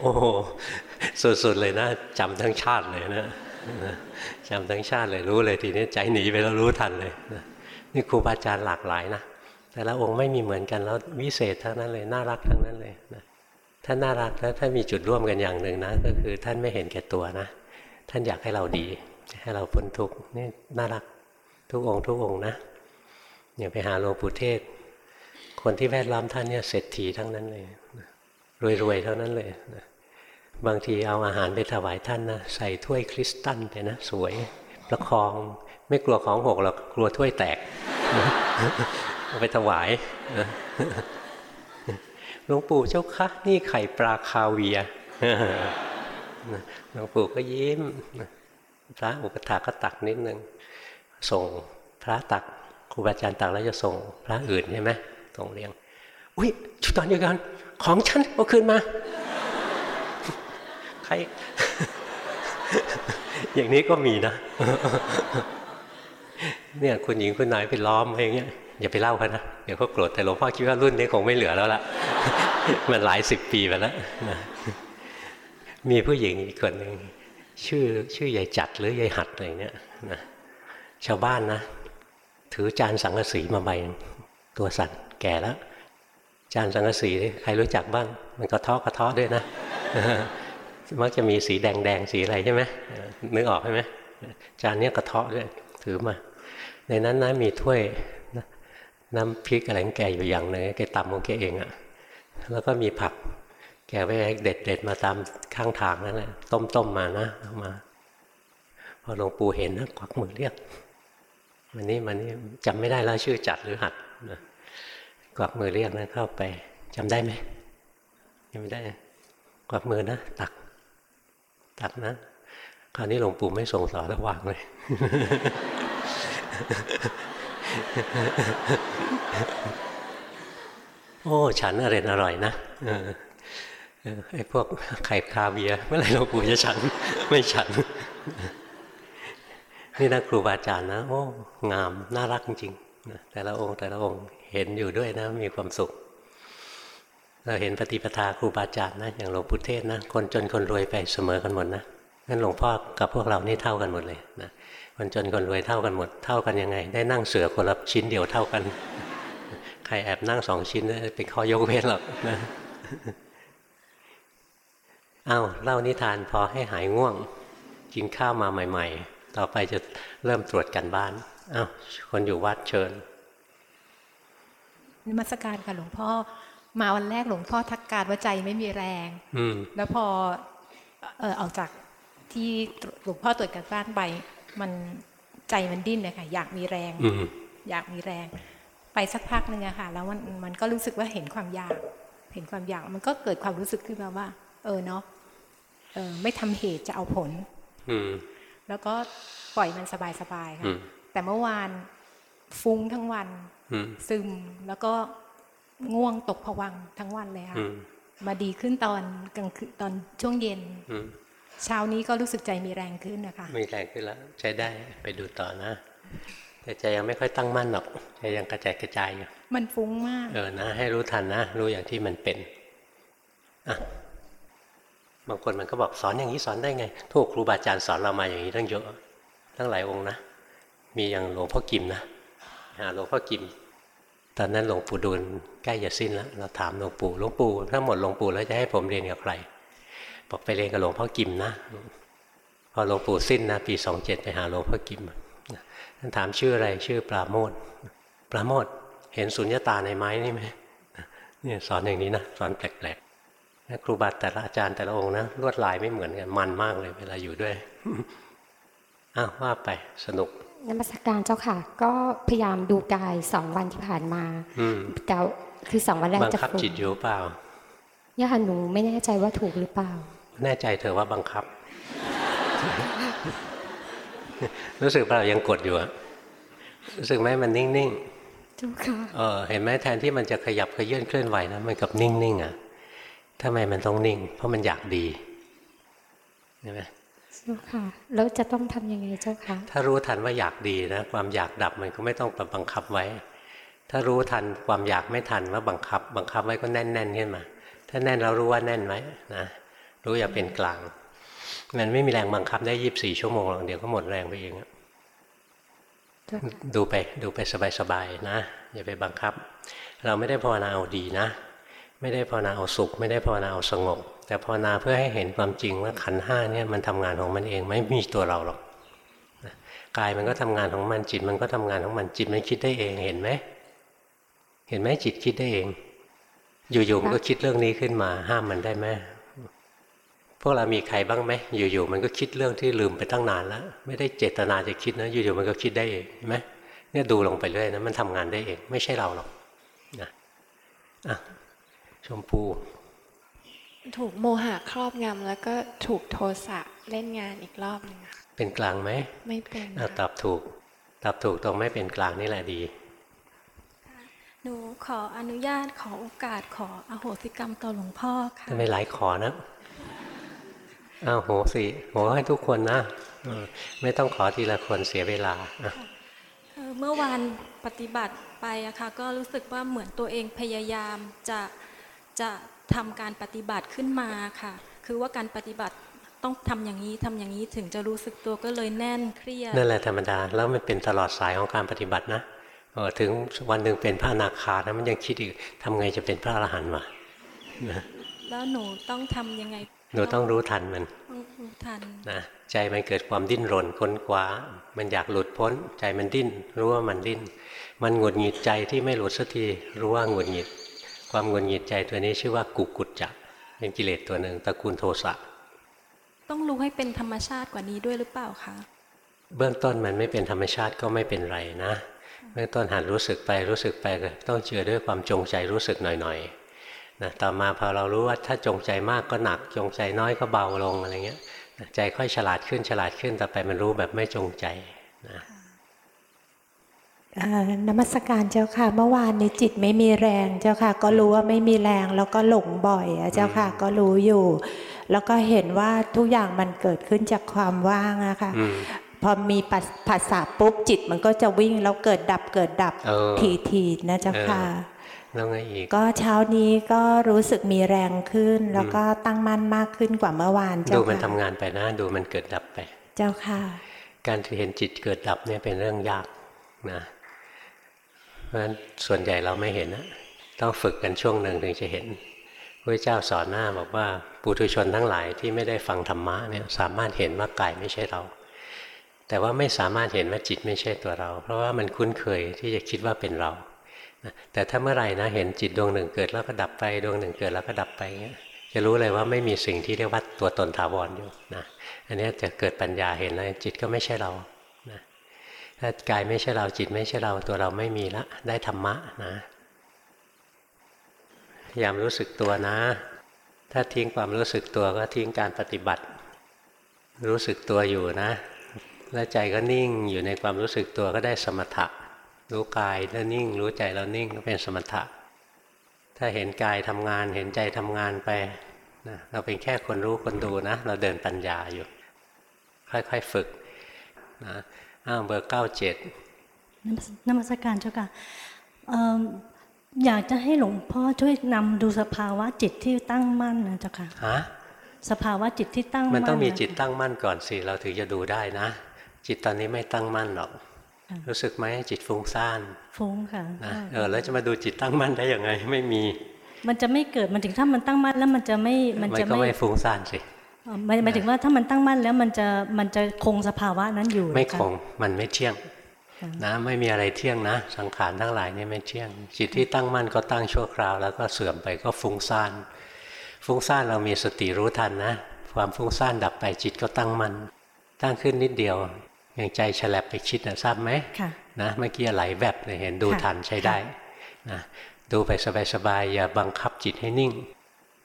โอ้โหสุดๆเลยนะจำทั้งชาติเลยนะจำทั้งชาติเลยรู้เลยทีนี้ใจหนีไปแล้วรู้ทันเลยนี่ครูบาอาจารย์หลากหลายนะแต่ละองค์ไม่มีเหมือนกันแล้ววิเศษทั้งนั้นเลยน่ารักทั้งนั้นเลยนะท่านน่ารักแล้วท่านมีจุดร่วมกันอย่างหนึ่งนะ ก็คือท่านไม่เห็นแก่ตัวนะ ท่านอยากให้เราดี ให้เราพ้นทุกข์นี่น่ารักทุกองค์ทุกองค์นะอย่าไปหาหลวงปู่เทศ คนที่แวดล้อมท่านเนี่ยเศรษฐีทั้งนั้นเลยรวยๆเท่านั้นเลยนะบางทีเอาอาหารไปถวายท่านนะใส่ถ้วยคริสตัลไปนะสวยประคองไม่กลัวของหกหรอกกลัวถ้วยแตกเอาไปถวายหลวงปู่เจ้าคะนี่ไข่ปลาคาเวียหลวงปู่ก็ยิ้ม พระอุปถาก็ตักนิดนึง ส่งพระตักครูบาอาจารย์ตักแล้วจะส่งพระอื่นใช่ไหมส่งเรียง อุ้ยชุดตอนเดียวกันของฉันเอาคืนมา ใคร อย่างนี้ก็มีนะ เนี่ยคุณหญิงคุณนายไปล้อมอะไรอย่างเงี้ยอย่าไปเล่าเขานะเดี๋ยวเขาโกรธแต่หลวงพ่อคิดว่ารุ่นนี้คงไม่เหลือแล้วล่ะ มันหลายสิบปีไปแล้วมีผู้หญิงอีกคนหนึ่ง ชื่อชื่อยายจัดหรือยายหัดอะไรเนี้ยนะชาวบ้านนะ ถือจานสังกะสีมาใบตัวสั่นแก่แล้ว จานสังกะสีใครรู้จักบ้าง มันกระเทาะกระเทาะด้วยนะมักจะมีสีแดงแดงสีอะไรใช่ไหมนึกออกใช่ไหมจานนี้กระเทาะด้วย ถือมา ในนั้นนะมีถ้วยน้ำพริกอะไรแกอยู่อย่างหนึ่งแกตำของแกเองอะแล้วก็มีผัก แกไปเด็ดเด็ดมาตามข้างทางนั่นแหละต้มต้มมานะเอามา พอหลวงปู่เห็นนะควักมือเรียกมันนี้มันนี้จำไม่ได้แล้วชื่อจัดหรือหัดนะกวักมือเรียกนะเข้าไปจำได้ไหมยังไม่ได้กวักมือนะตัก ตักนะคราวนี้หลวงปู่ไม่ส่งสอนระวางเลยโอ้ ฉันอร่อยอร่อยนะ ไอ้พวกไข่คาเบียเมื่อไรหลวงปู่จะฉัน ไม่ฉัน นี่นะครูบาอาจารย์นะ โอ้ งาม น่ารักจริงๆแต่ละองค์แต่ละองค์เห็นอยู่ด้วยนะ มีความสุข เราเห็นปฏิปทาครูบาอาจารย์นะ อย่างหลวงปู่เทศนะ คนจนคนรวยไปเสมอกันหมดนะนั่นหลวงพ่อกับพวกเรานี่เท่ากันหมดเลยนะคนจนคนรวยเท่ากันหมด เท่ากันยังไง ได้นั่งเสือคนละชิ้นเดียวเท่ากัน ใครแอบนั่งสองชิ้นเป็นข้อยกเว้นหรอกนะ อ้าวเล่านิทานพอให้หายง่วง กินข้าวมาใหม่ ๆ ต่อไปจะเริ่มตรวจกันบ้านอ้าวคนอยู่วัดเชิญนมัสการค่ะหลวงพ่อมาวันแรกหลวงพ่อทักการว่าใจไม่มีแรง อืแล้วพอเออออกจากที่หลวงพ่อตรวจกันบ้านไปมันใจมันดิ้นเลยค่ะอยากมีแรงอยากมีแรง ไปสักพักหนึ่งอะค่ะ แล้วมันมันก็รู้สึกว่าเห็นความอยาก เห็นความอยากมันก็เกิดความรู้สึกขึ้นมาว่า เออเนาะ เออไม่ทำเหตุจะเอาผล อืแล้วก็ปล่อยมันสบายๆค่ะแต่เมื่อวานฟุ้งทั้งวันซึมแล้วก็ง่วงตกผวังทั้งวันเลยค่ะมาดีขึ้นตอนกลางคืนตอนช่วงเย็นเช้านี้ก็รู้สึกใจมีแรงขึ้นนะคะมีแรงขึ้นแล้วใช้ได้ไปดูต่อนะ แต่ใจยังไม่ค่อยตั้งมั่นหรอกใจยังกระจายกระจายอยู่มันฟุ้งมาก เออนะ ให้รู้ทันนะ รู้อย่างที่มันเป็นอะ บางคนมันก็บอกสอนอย่างนี้สอนได้ไงทุกครูบาอาจารย์สอนเรามาอย่างนี้ตั้งเยอะตั้งหลายองค์นะ มีอย่างหลวงพ่อกิมนะหาหลวงพ่อกิม ตอนนั้นหลวงปู่ดูลใกล้จะสิ้นแล้ว เราถามหลวงปู่หลวงปู่ถ้าหมดหลวงปู่แล้วจะให้ผมเรียนกับใครบอกไปเรียนกับหลวงพ่อกิมนะพอหลวงปู่สิ้นนะปีสองเจ็ดไปหาหลวงพ่อกิมท่านถามชื่ออะไรชื่อปราโมทปราโมทเห็นสุญญตาในไม้นี่ไหมเนี่ยสอนอย่างนี้นะสอนแปลกๆ ครูบาแต่ละอาจารย์แต่ละองค์นะลวดลายไม่เหมือนกันมันมากเลย เวลาอยู่ด้วยอ้าวว่าไปสนุกนมัสการเจ้าค่ะ ก็พยายามดูกายสองวันที่ผ่านมาอืมแต่คือสองวันแรกบังจะคับฝึกจิตอยู่เปล่าย่าหนูไม่แน่ใจว่าถูกหรือเปล่า แน่ใจเธอว่าบังคับ รู้สึกเปล่ายังกดอยู่อะรู้สึกไหมมันนิ่งเจ้าค่ะๆเออเห็นไหมแทนที่มันจะขยับขยื่นเคลื่อนไหวนะมันกับนิ่งๆอะ ทำไมมันต้องนิ่ง เพราะมันอยากดีเห็นไหมเจ้าค่ะ แล้วจะต้องทำยังไงเจ้าค่ะ ถ้ารู้ทันว่าอยากดีนะ ความอยากดับมันก็ไม่ต้องไปบังคับไว้ ถ้ารู้ทันความอยากไม่ทันว่าบังคับ บังคับไว้ก็แน่นๆขึ้นมา ถ้าแน่นเรารู้ว่าแน่นไว้นะ รู้อย่าเป็นกลาง มันไม่มีแรงบังคับได้ยีิบสี่ชั่วโมงหรอกเดี๋ยวก็หมดแรงไปเองอะเจ้าค่ะดูไปดูไปสบายๆนะ อย่าไปบังคับ เราไม่ได้ภาวนาเอาดีนะ ไม่ได้ภาวนาเอาสุข ไม่ได้ภาวนาเอาสงบ แต่ภาวนาเพื่อให้เห็นความจริงว่าขันห้าเนี่ยมันทำงานของมันเองไม่มีตัวเราหรอกกายมันก็ทำงานของมันจิตมันก็ทำงานของมันจิตมันคิดได้เองเห็นไหมเห็นไหมจิตคิดได้เอง อยู่ๆมันก็คิดเรื่องนี้ขึ้นมา ห้ามมันได้ไหมพวกเรามีใครบ้างไหมอยู่ๆมันก็คิดเรื่องที่ลืมไปตั้งนานแล้วไม่ได้เจตนาจะคิดนะ อยู่ๆมันก็คิดได้เองเห็นไหมเนี่ยดูลงไปเรื่อยนะมันทำงานได้เอง ไม่ใช่เราหรอกนะอะ ชมพู ถูกโมหะครอบงำแล้วก็ถูกโทสะเล่นงานอีกรอบหนึงค่ะเป็นกลางไหมไม่เป็นอะค่ะตอบถูก ตอบถูกตรงไม่เป็นกลางนี่แหละดีหนูขออนุญาตขอโอกาสขออโหสิกรรมต่อหลวงพ่อค่ะทำไมหลายขอนะอ้าวโหสิโหให้ทุกคนนะเออไม่ต้องขอทีละคนเสียเวลาอะเอ่อเมื่อวานปฏิบัติไปอะค่ะก็รู้สึกว่าเหมือนตัวเองพยายามจะ จะทำการปฏิบัติขึ้นมาค่ะ คือว่าการปฏิบัติต้องทำอย่างนี้ทำอย่างนี้ถึงจะรู้สึกตัวก็เลยแน่นเครียดนั่นแหละธรรมดาแล้วมันเป็นตลอดสายของการปฏิบัตินะเออถึงวันหนึ่งเป็นพระอนาคานะมันยังคิดอีกทำไงจะเป็นพระอรหันต์วะนะแล้วหนูต้องทำยังไง หนูต้องรู้ทันมันต้องรู้ทันนะใจมันเกิดความดิ้นรนค้นคว้า มันอยากหลุดพ้น ใจมันดิ้น รู้ว่ามันดิ้น มันหงุดหงิดใจที่ไม่หลุดสักทีรู้ว่าหงุดหงิด ความหงุดหงิดใจตัวนี้ชื่อว่ากุกุจจะเป็นกิเลสตัวหนึ่งตระกูลโทสะต้องรู้ให้เป็นธรรมชาติกว่านี้ด้วยหรือเปล่าคะเบื้องต้นมันไม่เป็นธรรมชาติก็ไม่เป็นไรนะเบื้องต้นหัดรู้สึกไปรู้สึกไปก็ต้องเจือด้วยความจงใจรู้สึกหน่อยๆนะต่อมาพอเรารู้ว่าถ้าจงใจมากก็หนัก จงใจน้อยก็เบาลงอะไรเงี้ยนะใจค่อยฉลาดขึ้นฉลาดขึ้นต่อไปมันรู้แบบไม่จงใจนะอ่า นมัสการเจ้าค่ะ เมื่อวานนี้จิตไม่มีแรงเจ้าค่ะ ก็รู้ว่าไม่มีแรงแล้วก็หลงบ่อยอะเจ้าค่ะ ก็รู้อยู่ แล้วก็เห็นว่าทุกอย่างมันเกิดขึ้นจากความว่างอะค่ะอืมพอมีปัสภาษาปุ๊บจิตมันก็จะวิ่งแล้วเกิดดับเกิดดับเออทีทีๆนะเจ้าค่ะแล้วไงอีกก็เช้านี้ก็รู้สึกมีแรงขึ้น แล้วก็ตั้งมั่นมากขึ้นกว่าเมื่อวานดูเจ้ามันทำค่ะงานไปนะดูมันเกิดดับไป เจ้าค่ะ การเห็นจิตเกิดดับเนี่ยเป็นเรื่องยากนะ เพราะฉะนั้นส่วนใหญ่เราไม่เห็นนะต้องฝึกกันช่วงหนึ่งถึงจะเห็นพระเจ้าสอนหน้าบอกว่าปุถุชนทั้งหลายที่ไม่ได้ฟังธรรมะเนี่ยสามารถเห็นว่ากายไม่ใช่เรา แต่ว่าไม่สามารถเห็นว่าจิตไม่ใช่ตัวเรา เพราะว่ามันคุ้นเคยที่จะคิดว่าเป็นเราแต่ถ้าเมื่อไหร่นะเห็นจิตดวงหนึ่งเกิดแล้วก็ดับไปดวงหนึ่งเกิดแล้วก็ดับไปเงี้ยจะรู้เลยว่าไม่มีสิ่งที่เรียกว่าตัวตนถาวรอยู่นะอันนี้จะเกิดปัญญาเห็นเลยจิตก็ไม่ใช่เรา ถ้ากายไม่ใช่เราจิตไม่ใช่เราตัวเราไม่มีละได้ธรรมะนะพยายามรู้สึกตัวนะ ถ้าทิ้งความรู้สึกตัวก็ทิ้งการปฏิบัติ รู้สึกตัวอยู่นะ แล้วใจก็นิ่งอยู่ในความรู้สึกตัวก็ได้สมถะ รู้กายแล้วนิ่ง รู้ใจแล้วนิ่งก็เป็นสมถะ ถ้าเห็นกายทำงานเห็นใจทำงานไปนะเราเป็นแค่คนรู้คนดูนะ เราเดินปัญญาอยู่ ค่อยๆฝึกนะ อ้าวเบอร์เก้าเจ็ดนมัสนมัสการเจ้าค่ะเอิ่มอยากจะให้หลวงพ่อช่วยนำดูสภาวะจิตที่ตั้งมั่นนะเจ้าค่ะฮะสภาวะจิตที่ตั้งมัมั่นนต้องมีนะจิตตั้งมั่นก่อนสิเราถึงจะดูได้นะ จิตตอนนี้ไม่ตั้งมั่นหรอกค่ะรู้สึกไหมจิตฟุ้งซ่านฟุ้งค่ะนะเออแล้วจะมาดูจิตตั้งมั่นได้ยังไงไม่มี มันจะไม่เกิดมันถึงถ้ามันตั้งมั่นแล้วมันจะไม่มันมันจะก็ไม่ไม่ฟุ้งซ่านสิเอ่อ หมายหมายถึงว่าถ้ามันตั้งมั่นแล้วมันจะมันจะคงสภาวะนั้นอยู่ ไม่นะคงมันไม่เที่ยงค่ะนะไม่มีอะไรเที่ยงนะ สังขารทั้งหลายนี่ไม่เที่ยง จิตที่ตั้งมั่นก็ตั้งชั่วคราว แล้วก็เสื่อมไปก็ฟุ้งซ่านฟุ้งซ่านเรามีสติรู้ทันนะ ความฟุ้งซ่านดับไปจิตก็ตั้งมั่นตั้งขึ้นนิดเดียวอย่างใจฉลับไปคิดนะทราบไหมค่ะนะเมื่อกี้ไหลแวบเลยเห็นดูค่ะทันใช้ได้นะดูไปสบายๆอย่าบังคับจิตให้นิ่ง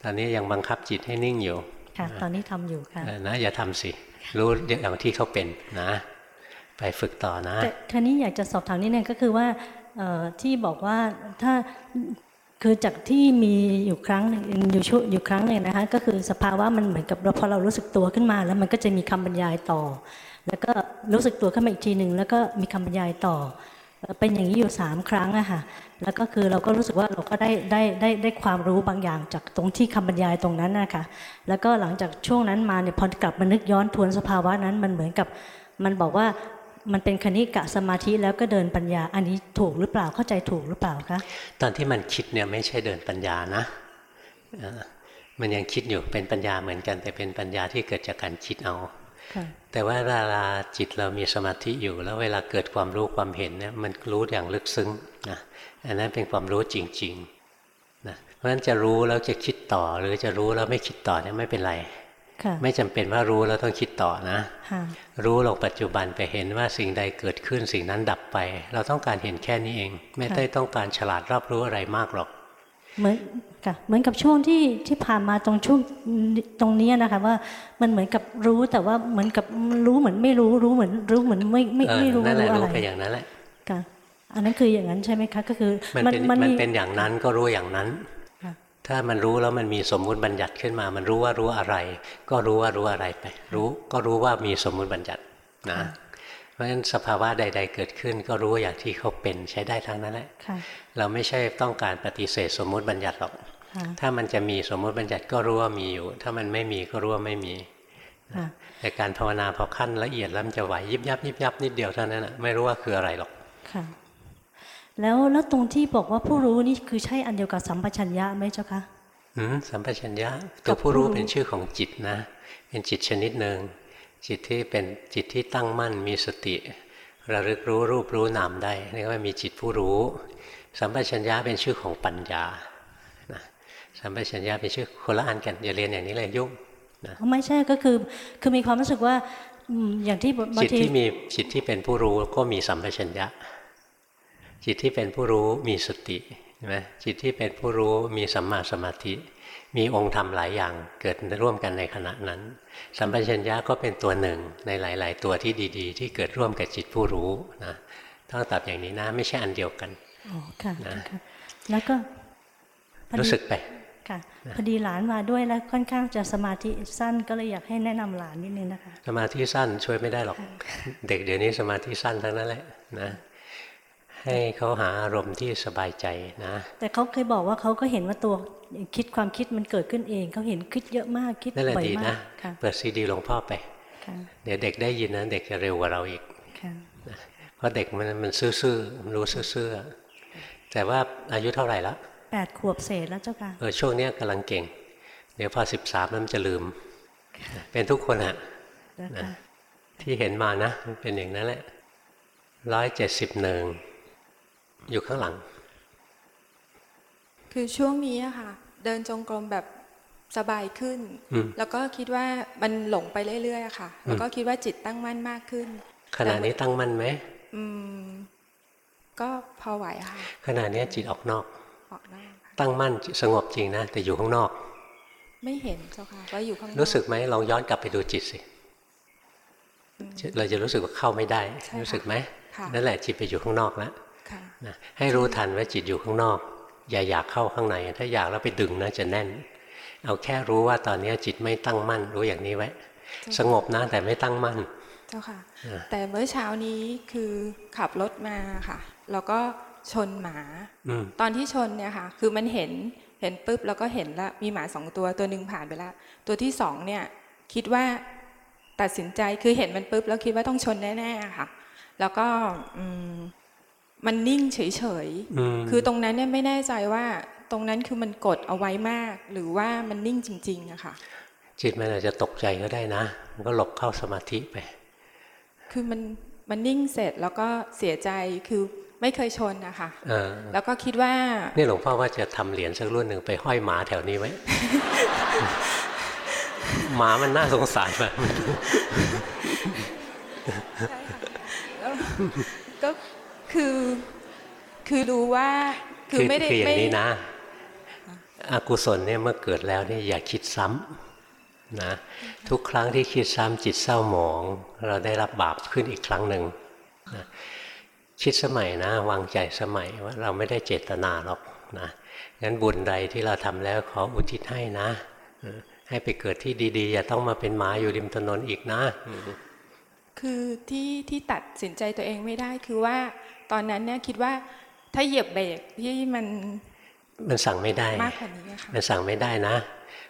ตอนนี้ยังบังคับจิตให้นิ่งอยู่ ค่ะ ตอนนี้ทำอยู่ค่ะเออนะอย่าทำสิ รู้อย่างที่เขาเป็นนะ ไปฝึกต่อนะแต่ทีนี้อยากจะสอบถามนิดนึงก็คือว่าเอ่อที่บอกว่าถ้าคือจากที่มีอยู่ครั้งหนึ่งอยู่ช่วอยู่ครั้งหนึ่งนะคะ ก็คือสภาวะมันเหมือนกับเราพอเรารู้สึกตัวขึ้นมา แล้วมันก็จะมีคำบรรยายต่อ แล้วก็รู้สึกตัวขึ้นมาอีกทีหนึ่งแล้วก็มีคำบรรยายต่อ เป็นอย่างนี้อยู่สามครั้งอะค่ะแล้วก็คือเราก็รู้สึกว่าเราก็ได้ได้ได้ได้ความรู้บางอย่างจากตรงที่คำบรรยายตรงนั้นนะคะแล้วก็หลังจากช่วงนั้นมาเนี่ยพอกลับมานึกย้อนทวนสภาวะนั้นมันเหมือนกับมันบอกว่ามันเป็นคณิกะสมาธิแล้วก็เดินปัญญาอันนี้ถูกหรือเปล่าเข้าใจถูกหรือเปล่าคะตอนที่มันคิดเนี่ยไม่ใช่เดินปัญญานะมันยังคิดอยู่เป็นปัญญาเหมือนกัน แต่เป็นปัญญาที่เกิดจากการคิดเอา แต่ว่าเวลาจิตเรามีสมาธิอยู่ แล้วเวลาเกิดความรู้ความเห็นเนี่ยมันรู้อย่างลึกซึ้งนะอันนั้นเป็นความรู้จริงๆนะเพราะฉะนั้นจะรู้แล้วจะคิดต่อหรือจะรู้แล้วไม่คิดต่อเนี่ยไม่เป็นไรค่ะไม่จำเป็นว่ารู้แล้วต้องคิดต่อนะค่ะรู้ลงปัจจุบันไปเห็นว่าสิ่งใดเกิดขึ้นสิ่งนั้นดับไป เราต้องการเห็นแค่นี้เอง ไม่ได้ต้องการฉลาดรอบรู้อะไรมากหรอกเหมือน ค่ะเหมือนกับช่วงที่ที่ผ่านมาตรงช่วงตรงเนี้ยนะคะว่ามันเหมือนกับรู้แต่ว่าเหมือนกับรู้เหมือนไม่รู้รู้เหมือนรู้เหมือนไม่ไม่เออไม่รู้นั่นแหละรู้อะรู้ไรไปอย่างนั้นแหละค่ะอันนั้นคืออย่างนั้นใช่ไหมคะก็คือมันเป็นมันเป็นอย่างนั้นก็รู้อย่างนั้นค่ะถ้ามันรู้แล้วมันมีสมมุติบัญญัติขึ้นมา มันรู้ว่ารู้อะไร ก็รู้ว่ารู้อะไรไป รู้ก็รู้ว่ามีสมมุติบัญญัตินะ เพราะฉะนั้นสภาวะใด ๆ เกิดขึ้น ก็รู้อย่างที่เขาเป็นใช้ได้ทั้งนั้นแหละค่ะเราไม่ใช่ต้องการปฏิเสธสมมุติบัญญัติหรอกค่ะ ถ้ามันจะมีสมมุติบัญญัติก็รู้ว่ามีอยู่ ถ้ามันไม่มีก็รู้ว่าไม่มีค่ะแต่การภาวนาพอขั้นละเอียดแล้วมันจะไหวยิบยับยิบยับนิดเดียวเท่านั้นนะไม่รู้ว่าคืออะไรหรอกค่ะแล้วแล้วตรงที่บอกว่าผู้รู้นี่คือใช่อันเดียวกับสัมปชัญญะไหมเจ้าคะอืมสัมปชัญญะกัตับวผู้ผู้รู้รู้เป็นชื่อของจิตนะ เป็นจิตชนิดหนึ่งจิตที่เป็นจิตที่ตั้งมั่นมีสติ ระลึกรู้รูปรู้นามได้เรียกว่ามีจิตผู้รู้ สัมปชัญญะเป็นชื่อของปัญญานะ สัมปชัญญะเป็นชื่อคนละอันกันอย่าเรียนอย่างนี้เลยยุ่งไม่ใช่ก็คือคือมีความรู้สึกว่าอืมอย่างที่บางจิตทีที่มีจิตที่เป็นผู้รู้ก็มีสัมปชัญญะ จิตที่เป็นผู้รู้มีสติใช่ไหมจิตที่เป็นผู้รู้มีสัมมาสมาธิ มีองค์ธรรมหลายอย่างเกิดร่วมกันในขณะนั้น สัมปชัญญะก็เป็นตัวหนึ่งในหลาย ๆ ตัวที่ดี ๆ ที่เกิดร่วมกับจิตผู้รู้นะต้องตอบอย่างนี้นะ ไม่ใช่อันเดียวกันอ๋อค่ะนะค่ะแล้วก็พอดีรู้สึกไป ค่ะพอดีหลานมาด้วยแล้วค่อนข้างจะสมาธิสั้นก็เลยอยากให้แนะนำหลานนิดนึงนะคะ สมาธิสั้นช่วยไม่ได้หรอก เด็กเดี๋ยวนี้สมาธิสั้นทั้งนั้นแหละนะให้เขาหาอารมณ์ที่สบายใจนะ แต่เขาเคยบอกว่าเขาก็เห็นว่าตัวคิดความคิดมันเกิดขึ้นเองเขาเห็นคิดเยอะมากคิดนั่นแหละบ่อยดีมานะกค่ะเปิดซีดีหลวงพ่อไปค่ะเดี๋ยวเด็กได้ยินนะเด็กจะเร็วกว่าเราอีกค่ะเพราะเด็กมันมันซื่อๆมันรู้ซื่อๆแต่ว่าอายุเท่าไหร่ละ แปดขวบเศษแล้วเจ้าค่ะเออช่วงเนี้ยกำลังเก่ง เดี๋ยวพอสิบสามมันจะลืม เป็นทุกคนอะแล้วนะค่ะที่เห็นมานะมันเป็นอย่างนั้นแหละร้อยเจ็ดสิบหนึ่งอยู่ข้างหลัง คือช่วงนี้อะค่ะ เดินจงกรมแบบสบายขึ้นอืมแล้วก็คิดว่ามันหลงไปเรื่อยๆอะค่ะ แล้วก็คิดว่าจิตตั้งมั่นมากขึ้น ขณะนี้ตั้งมั่นไหมอืม ก็พอไหวค่ะขณะนี้จิตออกนอก ออกได้ค่ะตั้งมั่นสงบจริงนะ แต่อยู่ข้างนอก ไม่เห็นเจ้าค่ะว่าอยู่ข้างนอกรู้สึกไหมลองย้อนกลับไปดูจิตสิเราจะรู้สึกว่าเข้าไม่ได้ใช่ค่ะรู้สึกไหมค่ะนั่นแหละจิตไปอยู่ข้างนอกแล้วค่ะนะให้รู้ทันว่าจิตอยู่ข้างนอก อย่าอยากเข้าข้างใน ถ้าอยากแล้วไปดึงนะจะแน่น เอาแค่รู้ว่าตอนนี้จิตไม่ตั้งมั่น รู้อย่างนี้ไว้ สงบนะแต่ไม่ตั้งมั่น เจ้าค่ะอ่าแต่เมื่อเช้านี้คือขับรถมาค่ะ แล้วก็ ชนหมาอืมตอนที่ชนเนี่ยค่ะ คือมันเห็นเห็นปุ๊บแล้วก็เห็นแล้วมีหมาสองตัวตัวหนึ่งผ่านไปแล้วตัวที่สองเนี่ย คิดว่าตัดสินใจคือเห็นมันปุ๊บแล้วคิดว่าต้องชนแน่ๆค่ะ แล้วก็อืมมันนิ่งเฉยอืมๆคือตรงนั้นเนี่ยไม่แน่ใจว่าตรงนั้นคือมันกดเอาไว้มาก หรือว่ามันนิ่งจริงๆอะค่ะ จิตมันอาจจะตกใจก็ได้นะ มันก็หลบเข้าสมาธิไป คือมันมันนิ่งเสร็จแล้วก็เสียใจคือ ไม่เคยชนนะคะเออแล้วก็คิดว่า นี่หลวงพ่อว่าจะทำเหรียญสักรุ่นหนึ่งไปห้อยหมาแถวนี้ไว้ หมามันน่าสงสารแบบก็คือคือรู้ว่าคือไม่ได้คืออย่างไม่นี้นะอกุศลเนี่ยเมื่อเกิดแล้วเนี่ยอย่าคิดซ้ำนะทุกครั้งที่คิดซ้ำจิตเศร้าหมอง เราได้รับบาปขึ้นอีกครั้งหนึ่งนะ คิดสมัยนะ วางใจสมัยว่าเราไม่ได้เจตนาหรอกนะงั้นบุญใดที่เราทำแล้วขออุทิศให้นะเออให้ไปเกิดที่ดีๆ อย่าต้องมาเป็นหมาอยู่ริมถนนอีกนะอืมคือที่ที่ตัดสินใจตัวเองไม่ได้คือว่าตอนนั้นเนี่ยคิดว่าถ้าเหยียบเบรกที่มันมันสั่งไม่ได้มากกว่านี้อะค่ะมันสั่งไม่ได้นะ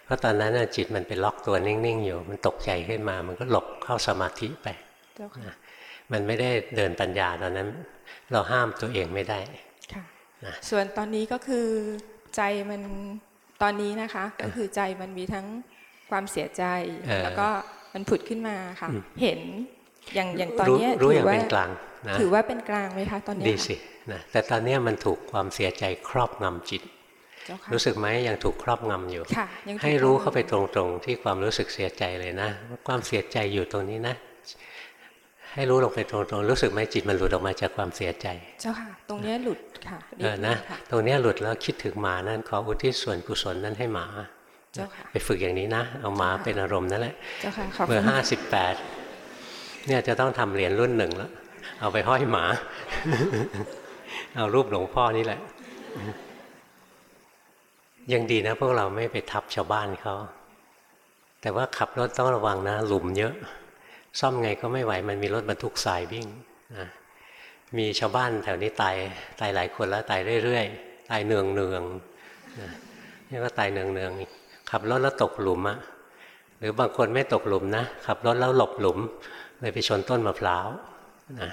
เพราะตอนนั้นน่ะจิตมันไปล็อกตัวนิ่งๆอยู่ มันตกใจขึ้นมา มันก็หลบเข้าสมาธิไปเจ้าค่ะนะมันไม่ได้เดินปัญญาตอนนั้น เราห้ามตัวเองไม่ได้ค่ะนะส่วนตอนนี้ก็คือใจมันตอนนี้นะคะ ก็คือใจมันมีทั้งความเสียใจเออแล้วก็มันผุดขึ้นมาค่ะอืมเห็นอย่างอย่างตอนรู้เนี้ยรู้ถือย่างว่าเป็นกลางนะถือว่าเป็นกลางไหมคะตอนเนี้ยดีค่ะสินะแต่ตอนเนี้ยมันถูกความเสียใจครอบงำจิตเจ้าค่ะรู้สึกไหมยังถูกครอบงำอยู่ค่ะยังถูกให้รู้ต้องเข้าไปตรงๆที่ความรู้สึกเสียใจเลยนะว่าความเสียใจอยู่ตรงนี้นะ ให้รู้ลงไปตรงๆรู้สึกไหมจิตมันหลุดออกมาจากความเสียใจ เจ้าค่ะ ตรงเนี้ยหลุดค่ะนิเอดอนึนะงค่ะตรงเนี้ยหลุดแล้วคิดถึงหมานั่นขออุทิศส่วนกุศลนั้นให้หมา เจ้าค่ะ ไปฝึกอย่างนี้นะ เอาหมาเจ้าค่ะเป็นอารมณ์นั่นแหละ เจ้าค่ะขอบเบคุอณร์ห้าสิบแปดเนี่ยจะต้องทำเหรียญรุ่นหนึ่งแล้ว เอาไปห้อยหมา เอารูปหลวงพ่อนี่แหละ ยังดีนะ พวกเราไม่ไปทับชาวบ้านเขา แต่ว่าขับรถต้องระวังนะ หลุมเยอะ ซ่อมไงก็ไม่ไหวมันมีรถบรรทุกทรายวิ่งนะมีชาวบ้านแถวนี้ตายตายหลายคนแล้วตายเรื่อยๆ ตายเนืองเนืองนะี่ก็ตายเนืองเนืองขับรถแล้วตกหลุมอะหรือบางคนไม่ตกหลุมนะขับรถแล้วหลบหลุมเลยไปชนต้นมะพร้าวนะ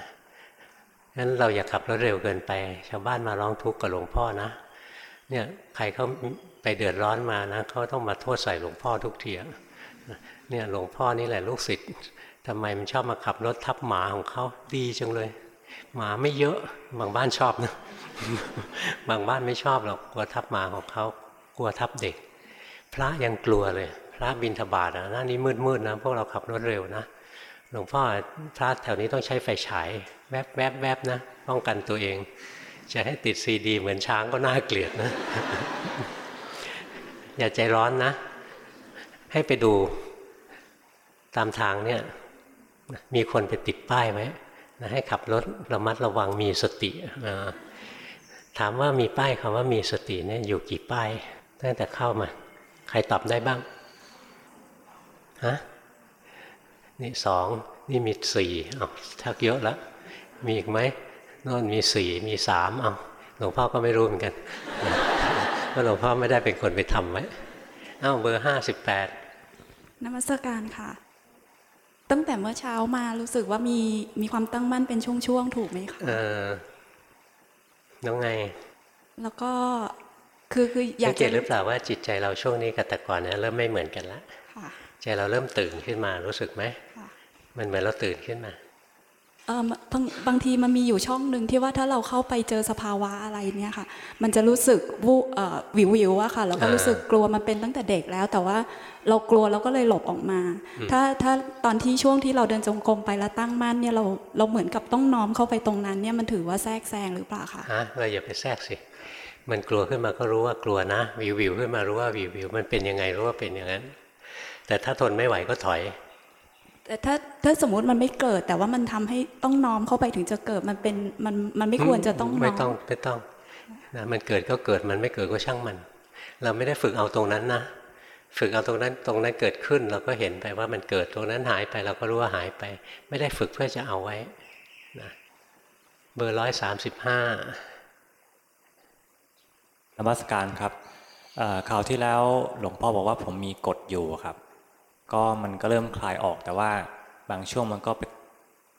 งั้นเราอย่าขับรถเร็วเกินไป ชาวบ้านมาร้องทุกข์กับหลวงพ่อนะเนี่ยใครเขาไปเดือดร้อนมานะเขาต้องมาโทษใส่หลวงพ่อทุกทีอะเนี่ยหลวงพ่อนี่แหละลูกศิษย์ ทำไมมันชอบมาขับรถทับหมาของเขาดีจังเลย หมาไม่เยอะ บางบ้านชอบนะ บางบ้านไม่ชอบหรอกกลัวทับหมาของเขากลัวทับเด็ก พระยังกลัวเลย พระบินทบาทนะหน้านี้มืดๆนะพวกเราขับรถเร็วนะหลวงพ่อพระแถวนี้ต้องใช้ไฟฉายแวบแวบแวบนะป้องกันตัวเอง จะให้ติดซีดี เหมือนช้างก็น่าเกลียดนะ อย่าใจร้อนนะ ให้ไปดูตามทางเนี่ย มีคนไปติดป้ายไว้นะให้ขับรถระมัดระวังมีสติถามว่ามีป้ายคำว่ามีสติเนี่ยอยู่กี่ป้ายตั้งแต่เข้ามา ใครตอบได้บ้างฮะนี่สองนี่มีสี่เอาทักเยอะแล้วมีอีกไหมโน่นมีสี่มีสามเอาหลวงพ่อก็ไม่รู้เหมือนกันเพราะหลวงพ่อไม่ได้เป็นคนไปทำไว้เอ้าเบอร์ห้าสิบแปดนมัสการค่ะ ตั้งแต่เมื่อเช้ามารู้สึกว่ามีมีความตั้งมั่นเป็นช่วงๆถูกไหมคะเออน้องไง แล้วก็คือคืออยาสักงเกจะตหรือเปล่าว่าจิตใจเราช่วงนี้กับแต่ก่อนเนี่ยเริ่มไม่เหมือนกันละค่ะใจเราเริ่มตื่นขึ้นมารู้สึกไหมค่ะมันเหมือนเราตื่นขึ้นมาเออ บางบางทีมันมีอยู่ช่องหนึ่งที่ว่าถ้าเราเข้าไปเจอสภาวะอะไรเนี่ยค่ะ มันจะรู้สึกวูเอ่อวิววิวอะค่ะแล้วก็อ่ารู้รู้สึกกลัวมันเป็นตั้งแต่เด็กแล้ว แต่ว่าเรากลัวเราก็เลยหลบออกมา ถ้าถ้าตอนที่ช่วงที่เราเดินจงกรมไปแล้วตั้งมั่นเนี่ยเราเราเหมือนกับต้องน้อมเข้าไปตรงนั้นเนี่ยมันถือว่าแทรกแซงหรือเปล่าคะฮะเราอย่าไปแทรกสิมันกลัวขึ้นมาก็รู้ว่ากลัวนะวิววิวขึ้นมารู้ว่าวิววิวมันเป็นยังไงรู้ว่าเป็นอย่างนั้น แต่ถ้าทนไม่ไหวก็ถอย แต่ถ้าถ้าสมมุติมันไม่เกิด แต่ว่ามันทำให้ต้องน้อมเข้าไปถึงจะเกิดมันเป็นมันมันไม่ควรจะต้องน้ไม่อต้องมไม่ต้องนะมันเกิดก็เกิดมันไม่เกิดก็ช่างมัน เราไม่ได้ฝึกเอาตรงนั้นนะฝึกเอาตรงนั้นตรงนั้นเกิดขึ้น เราก็เห็นไปว่ามันเกิดตรงนั้นหายไปเราก็รู้ว่าหายไป ไม่ได้ฝึกเพื่อจะเอาไว้นะเบอร์ร้อยสามสิบห้านมัสการครับเอ่อคราวที่แล้วหลวงพ่อบอกว่าผมมีกฎอยู่ครับ ก็มันก็เริ่มคลายออกแต่ว่าบางช่วงมันก็ไป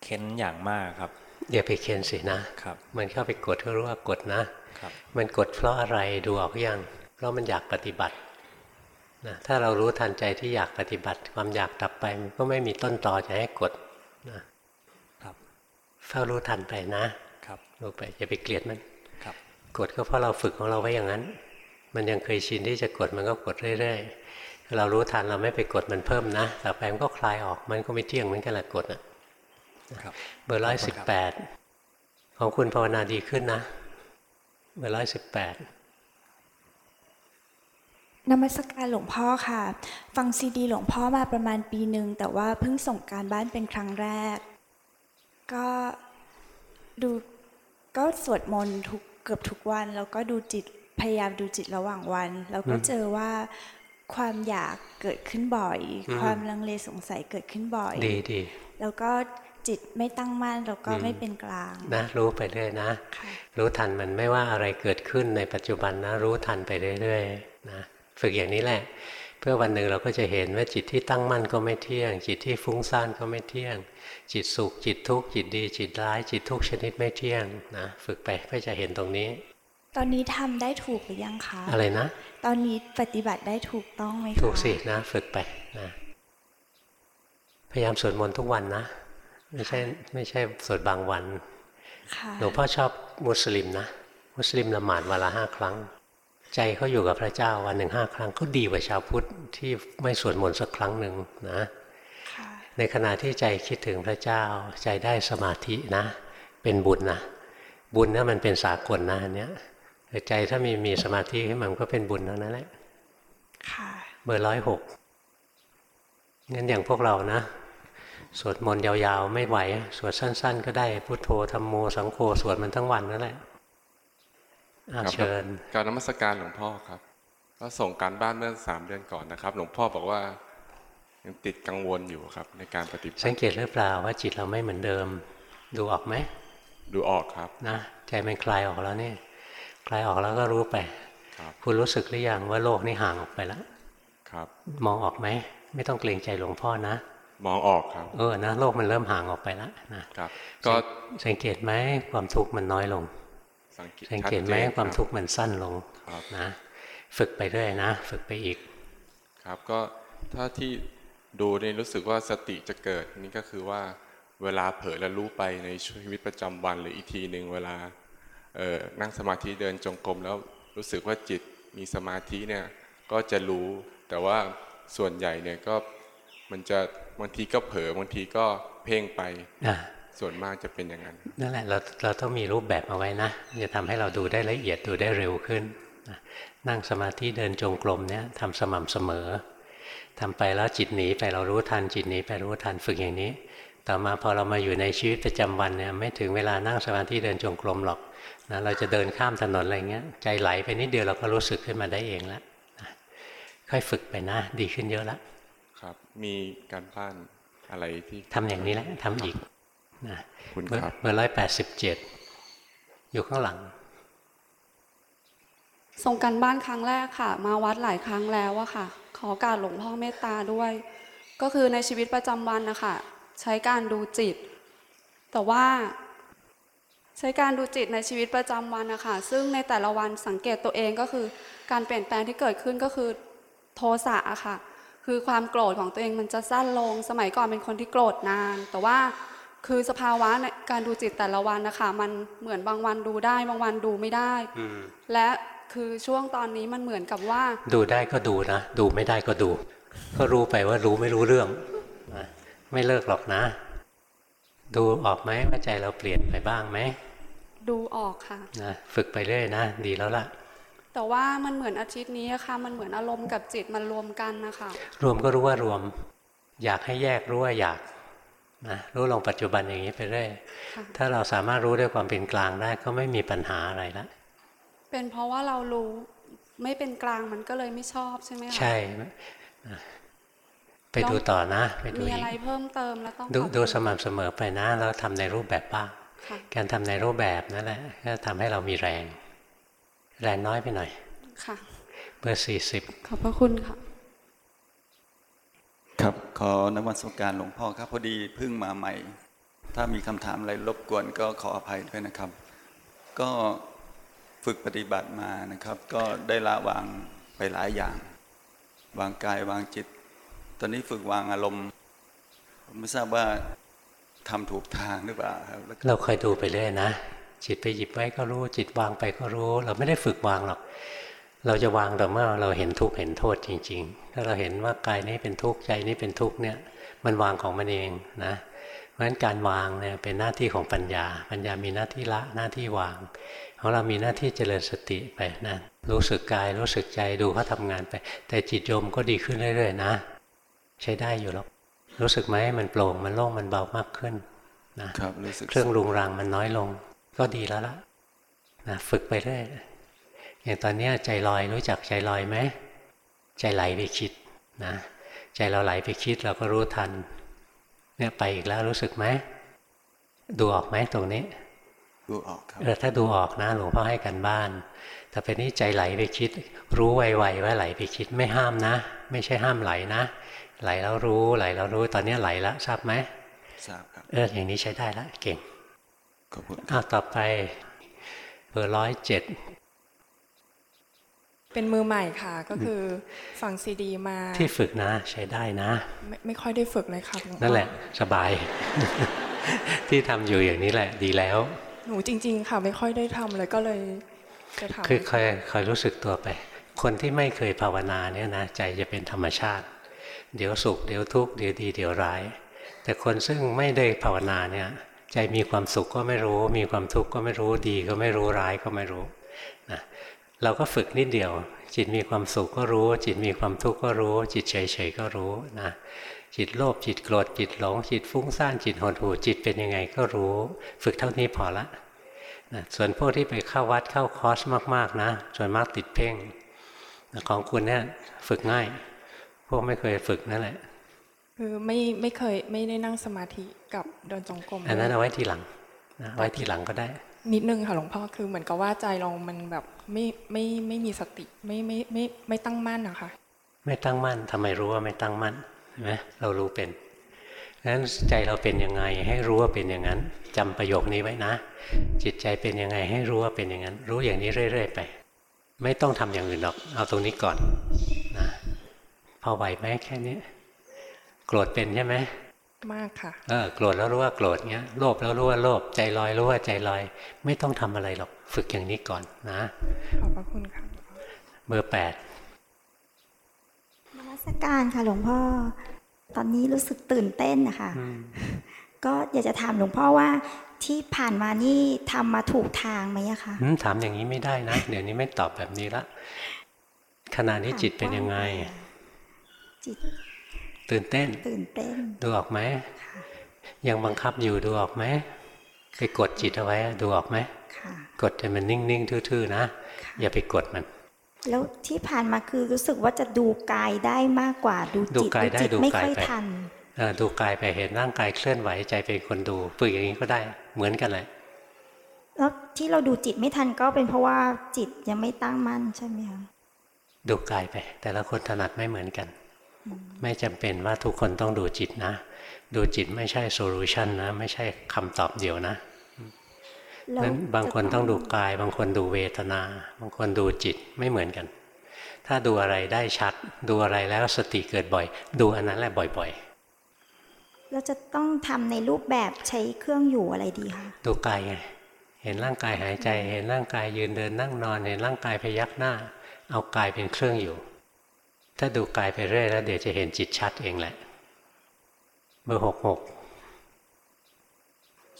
เค้นอย่างมากครับอย่าไปเค้นสินะครับ มันเข้าไปกดก็รู้ว่ากดนะครับ มันกดเพราะอะไรดูออกยังเพราะมันอยากปฏิบัตินะถ้าเรารู้ทันใจที่อยากปฏิบัติ ความอยากดับไปมันก็ไม่มีต้นตอจะให้กดนะครับเฝ้ารู้ทันไปนะครับรู้ไปอย่าไปเกลียดมันครับ กดก็เพราะเราฝึกของเราไว้อย่างนั้น มันยังเคยชินที่จะกดมันก็กดเรื่อยๆ เรารู้ทันเราไม่ไปกดมันเพิ่มนะต่อไปมันก็คลายออกมันก็ไม่เที่ยงเหมือนกันแหละกดอะครับเบอร์ร้อยสิบแปดของคุณภาวนาดีขึ้นนะเบอร์ร้อยสิบแปดนมัสการหลวงพ่อค่ะ ฟังซีดีหลวงพ่อมาประมาณปีหนึ่งแต่ว่าเพิ่งส่งการบ้านเป็นครั้งแรก ก็ดูก็สวดมนต์ทุกเกือบทุกวัน แล้วก็ดูจิตพยายามดูจิตระหว่างวัน แล้วก็เจอว่า ความอยากเกิดขึ้นบ่อย ความลังเลสงสัยเกิดขึ้นบ่อย ดีดีแล้วก็จิตไม่ตั้งมั่นแล้วก็ไม่เป็นกลางนะรู้ไปเรื่อยนะค่ะรู้ทันมันไม่ว่าอะไรเกิดขึ้นในปัจจุบันนะ รู้ทันไปเรื่อยๆนะฝึกอย่างนี้แหละ เพื่อวันหนึ่งเราก็จะเห็นว่าจิตที่ตั้งมั่นก็ไม่เที่ยง จิตที่ฟุ้งซ่านก็ไม่เที่ยง จิตสุขจิตทุกข์จิตดี จิตร้าย จิตทุกชนิดไม่เที่ยงนะฝึกไปก็จะเห็นตรงนี้ ตอนนี้ทำได้ถูกหรือยังคะ อะไรนะ ตอนนี้ปฏิบัติได้ถูกต้องไหมคะ ถูกสินะฝึกไปนะพยายามสวดมนต์ทุกวันนะ ไม่ใช่ไม่ใช่สวดบางวันค่ะหลวงพ่อชอบมุสลิมนะ มุสลิมละหมาดวันละห้าครั้ง ใจเขาอยู่กับพระเจ้าวันหนึ่งห้าครั้งก็ดีกว่าชาวพุทธที่ไม่สวดมนต์สักครั้งหนึ่งนะค่ะในขณะที่ใจคิดถึงพระเจ้า ใจได้สมาธินะ เป็นบุญนะ บุญนะมันเป็นสากลนะอันเนี้ย แต่ใจถ้ามีมีสมาธิขึ้นมามันก็เป็นบุญเท่านั้นแหละค่ะเบอร์ร้อยหกงั้นอย่างพวกเรานะสวดมนต์ยาวๆ ไม่ไหว สวดสั้น ๆ ก็ได้พุทโธธรรมโมสังโฆสวดมันทั้งวันนั่นแหละอาครับเชิญการนมัสการหลวงพ่อครับ ก็ส่งการบ้านเมื่อสามเดือนก่อนนะครับ หลวงพ่อบอกว่ายังติดกังวลอยู่ครับ ในการปฏิบัติสังเกตหรือเปล่าว่าจิตเราไม่เหมือนเดิม ดูออกไหมดูออกครับนะใจมันคลายออกแล้วนี่ คลายออกแล้วก็รู้ไปครับคุณรู้สึกหรือยังว่าโลกนี่ห่างออกไปแล้วครับมองออกไหมไม่ต้องเกรงใจหลวงพ่อนะ มองออกครับ เออนะโลกมันเริ่มห่างออกไปแล้วนะครับ ก็สังเกตไหมความทุกข์มันน้อยลง สังเกตสังเกตไหมชัดจนความรับทุกข์มันสั้นลงครับนะ ฝึกไปเรื่อยนะ ฝึกไปอีก ครับก็ถ้าที่ดูเนี่ยรู้สึกว่าสติจะเกิดนี่ก็คือว่าเวลาเผลอแล้วรู้ไปในชีวิตประจำวันหรืออีกทีหนึ่งเวลาเอ่อ นั่งสมาธิเดินจงกรมแล้วรู้สึกว่าจิตมีสมาธิเนี่ยก็จะรู้แต่ว่าส่วนใหญ่เนี่ยก็มันจะบางทีก็เผลอบางทีก็เพ่งไปอะส่วนมากจะเป็นอย่างนั้นนั่นแหละเราเราต้องมีรูปแบบเอาไว้นะจะทำให้เราดูได้ละเอียดดูได้เร็วขึ้นนะนั่งสมาธิเดินจงกรมเนี่ยทำสม่ำเสมอทำไปแล้วจิตหนีไปเรารู้ทันจิตหนีไปรู้ทันฝึกอย่างนี้ ต่อมาพอเรามาอยู่ในชีวิตประจำวันเนี่ยไม่ถึงเวลานั่งสมาธิเดินจงกรมหรอก นะเราจะเดินข้ามถนนอะไรเงี้ยใจไหลไปนิดเดียวเราก็รู้สึกขึ้นมาได้เองแล้วนะค่อยฝึกไปนะดีขึ้นเยอะแล้วครับ มีการบ้านอะไรที่ทำอย่างนี้แหละทำอีกนะคุณเบอร์ครับเบอร์ร้อยแปดสิบเจ็ดอยู่ข้างหลังส่งกันบ้านครั้งแรกค่ะ มาวัดหลายครั้งแล้วอะค่ะ ขอการหลวงพ่อเมตตาด้วย ก็คือในชีวิตประจำวันนะคะใช้การดูจิต แต่ว่า ใช้การดูจิตในชีวิตประจำวันนะคะซึ่งในแต่ละวันสังเกตตัวเองก็คือ การเปลี่ยนแปลงที่เกิดขึ้นก็คือโทสะอะค่ะ คือความโกรธของตัวเองมันจะสั้นลง สมัยก่อนเป็นคนที่โกรธนาน แต่ว่าคือสภาวะในการดูจิตแต่ละวันนะคะมันเหมือนบางวันดูได้บางวันดูไม่ได้ และคือช่วงตอนนี้มันเหมือนกับว่า ดูได้ก็ดูนะ ดูไม่ได้ก็ดู ก็รู้ไปว่ารู้ไม่รู้เรื่องนะไม่เลิกหรอกนะ ดูออกไหมว่าใจเราเปลี่ยนไปบ้างไหม ดูออกค่ะนะฝึกไปเรื่อยนะ ดีแล้วล่ะ แต่ว่ามันเหมือนอาทิตย์นี้อะค่ะ มันเหมือนอารมณ์กับจิตมันรวมกันนะคะรวมก็รู้ว่ารวม อยากให้แยกรู้ว่าอยากนะรู้ลงปัจจุบันอย่างนี้ไปเรื่อยค่ะถ้าเราสามารถรู้ด้วยความเป็นกลางได้ก็ไม่มีปัญหาอะไรละเป็นเพราะว่าเรารู้ไม่เป็นกลางมันก็เลยไม่ชอบใช่ไหมคะใช่นะไปดูต่อนะ ไปดูมีอีอะกไรเพิ่มเติมแล้วต้องดูปรับดูสม่ำเสมอไปนะแล้วทำในรูปแบบบ้างค่ะ การทำในรูปแบบนั่นแหละก็ทำให้เรามีแรง แรงน้อยไปหน่อย ค่ะเบอร์สี่สิบขอบพระคุณค่ะ ครับขอนมัสการหลวงพ่อครับ พอดีเพิ่งมาใหม่ ถ้ามีคำถามอะไรรบกวนก็ขออภัยด้วยนะครับ ก็ฝึกปฏิบัติมานะครับ ก็ได้ละวางไปหลายอย่าง วางกายวางจิต ตอนนี้ฝึกวางอารมณ์ผมไม่ทราบว่า ทำถูกทางหรือเปล่าครับเราคอยดูไปเรื่อยนะจิตไปหยิบไว้ก็รู้ จิตวางไปก็รู้ เราไม่ได้ฝึกวางหรอก เราจะวางแต่เมื่อเราเห็นทุกข์เห็นโทษจริง ๆ ถ้าเราเห็นว่ากายนี้เป็นทุกข์ใจนี้เป็นทุกข์เนี่ยมันวางของมันเองนะเพราะฉะนั้นการวางเนี่ยเป็นหน้าที่ของปัญญา ปัญญามีหน้าที่ละหน้าที่วางของเรามีหน้าที่เจริญสติไปนะรู้สึกกายรู้สึกใจดูเขาทำงานไป แต่จิตโยมก็ดีขึ้นเรื่อยๆนะ ใช้ได้อยู่แล้ว รู้สึกไหมมันโปร่งมันโล่งมันเบามากขึ้นนะครับรู้สึกเครื่องรุงรังมันน้อยลง ก็ดีแล้วละนะฝึกไปเรื่อยอย่างตอนเนี้ยใจลอยรู้จักใจลอยไหมใจไหลไปคิดนะใจเราไหลไปคิดเราก็รู้ทัน เนี่ยไปอีกแล้วรู้สึกไหมดูออกไหมตรงนี้ ดูออกครับเออถ้าดูออกนะหลวงพ่อให้กันบ้าน แต่เป็นนี่ใจไหลไปคิด รู้ไวๆว่าไหลไปคิดไม่ห้ามนะ ไม่ใช่ห้ามไหลนะ ไหลแล้วรู้ไหลแล้วรู้ตอนนี้ไหลแล้วทราบไหมทราบครับเอออย่างนี้ใช้ได้ละเก่งขอบคุณอ้าวต่อไปเบอร์ร้อยเจ็ดเป็นมือใหม่ค่ะ ก็คือฟังซีดีมาที่ฝึกนะ ใช้ได้นะ ไม่ไม่ค่อยได้ฝึกเลยค่ะหลวงพ่อนั่นแหละ สบาย ที่ทำอยู่อย่างนี้แหละ ดีแล้ว หนูจริง ๆ ค่ะไม่ค่อยได้ทำเลยก็เลยจะทำคือคอยคอยรู้สึกตัวไป คนที่ไม่เคยภาวนาเนี่ยนะใจจะเป็นธรรมชาติ เดี๋ยวสุขเดี๋ยวทุกข์เดี๋ยวดีเดี๋ยวร้าย แต่คนซึ่งไม่ได้ภาวนาเนี่ยใจมีความสุขก็ไม่รู้ มีความทุกข์ก็ไม่รู้ดีก็ไม่รู้ร้ายก็ไม่รู้นะเราก็ฝึกนิดเดียว จิตมีความสุขก็รู้ จิตมีความทุกข์ก็รู้ จิตเฉยๆก็รู้นะจิตโลภจิตโกรธจิตหลง จิตฟุ้งซ่านจิตหดหู่จิตเป็นยังไงก็รู้ ฝึกเท่านี้พอละนะส่วนพวกที่ไปเข้าวัดเข้าคอร์สมาก ๆนะส่วนมากติดเพ่งของคุณเนี่ยฝึกง่าย พวกไม่เคยฝึกนั่นแหละ คือไม่ไม่เคยไม่ได้นั่งสมาธิกับเดินจงกรมอันนั้นเอาไว้ทีหลังนะไว้ทีหลังก็ได้ นิดนึงค่ะหลวงพ่อคือเหมือนกับว่าใจเรามันแบบไม่ไม่ไม่มีสติไม่ไม่ไม่ไม่ตั้งมั่นนะคะไม่ตั้งมั่นทำไมรู้ว่าไม่ตั้งมั่นเห็นไหมเรารู้เป็นงั้นใจเราเป็นยังไงให้รู้ว่าเป็นอย่างนั้นจำประโยคนี้ไว้นะ จิตใจเป็นยังไงให้รู้ว่าเป็นอย่างนั้น รู้อย่างนี้เรื่อย ๆ ไป ไม่ต้องทำอย่างอื่นหรอก เอาตรงนี้ก่อนนะพ อไหวไหมแค่นี้โกรธเป็นใช่ไหมมากค่ะเออโกรธแล้วรู้ว่าโกรธเงี้ยโลภแล้วรู้ว่าโลภใจลอยรู้ว่าใจลอย ไม่ต้องทำอะไรหรอกฝึกอย่างนี้ก่อนนะขอบพระคุณค่ะเบอร์แปดนมัสการค่ะหลวงพ่อ ตอนนี้รู้สึกตื่นเต้นนะคะก็อยากจะถามหลวงพ่อว่าที่ผ่านมานี่ทำมาถูกทางไหมอะคะอืมถามอย่างนี้ไม่ได้นะ เดี๋ยวนี้ไม่ตอบแบบนี้ละขณะนี้จิตเป็นยังไง จิต ตื่นเต้น ตื่นเต้น ดูออกไหมยังบังคับอยู่ดูออกไหมไปกดจิตเอาไว้อะดูออกไหมค่ะกดให้มันนิ่งๆทื่อๆนะ อย่าไปกดมัน แล้วที่ผ่านมาคือรู้สึกว่าจะดูกายได้มากกว่าดูดูจิตกายได้จิตดูไม่กายค่อยไปทันเออดูกายไปเห็นร่างกายเคลื่อนไหวใจเป็นคนดูฝึกอย่างนี้ก็ได้เหมือนกันเลยแล้วที่เราดูจิตไม่ทันก็เป็นเพราะว่าจิตยังไม่ตั้งมั่นใช่ไหมคะดูกายไป แต่ละคนถนัดไม่เหมือนกัน ไม่จำเป็นว่าทุกคนต้องดูจิตนะ ดูจิตไม่ใช่โซลูชันนะ ไม่ใช่คำตอบเดียวนะแล้วนั้นบางคนต้องดูกาย บางคนดูเวทนา บางคนดูจิตไม่เหมือนกัน ถ้าดูอะไรได้ชัด ดูอะไรแล้วสติเกิดบ่อย ดูอันนั้นแหละบ่อยเราจะต้องทำในรูปแบบใช้เครื่องอยู่อะไรดีคะๆดูกายไงเห็นร่างกายหายใจ เห็นร่างกายยืนเดินนั่งนอน เห็นร่างกายพยักหน้า เอากายเป็นเครื่องอยู่ ถ้าดูกายไปเรื่อยแล้วเดี๋ยวจะเห็นจิตชัดเองแหละ เบอร์หกหก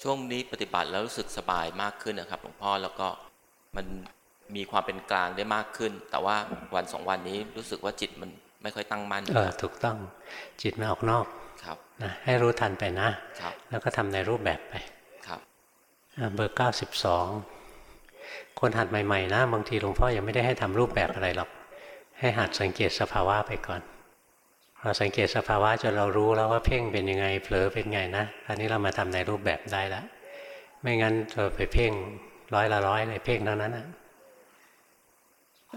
ช่วงนี้ปฏิบัติแล้วรู้สึกสบายมากขึ้นนะครับหลวงพ่อแล้วก็มันมีความเป็นกลางได้มากขึ้น แต่ว่าวันสองวันนี้รู้สึกว่าจิตมันไม่ค่อยตั้งมั่นเออถูกต้องจิตไม่ออกนอกครับนะให้รู้ทันไปนะครับแล้วก็ทำในรูปแบบไปครับอะเบอร์เก้าสิบสองคนหัดใหม่ๆนะบางทีหลวงพ่อยังไม่ได้ให้ทำรูปแบบอะไรหรอก ให้หัดสังเกตสภาวะไปก่อนพอสังเกตสภาวะจนเรารู้แล้วว่าเพ่งเป็นยังไงเผลอเป็นไงนะคราวนี้เรามาทำในรูปแบบได้แล้วไม่งั้นเราไปเพ่งร้อยละร้อยเลยเพ่งเท่านั้นนะ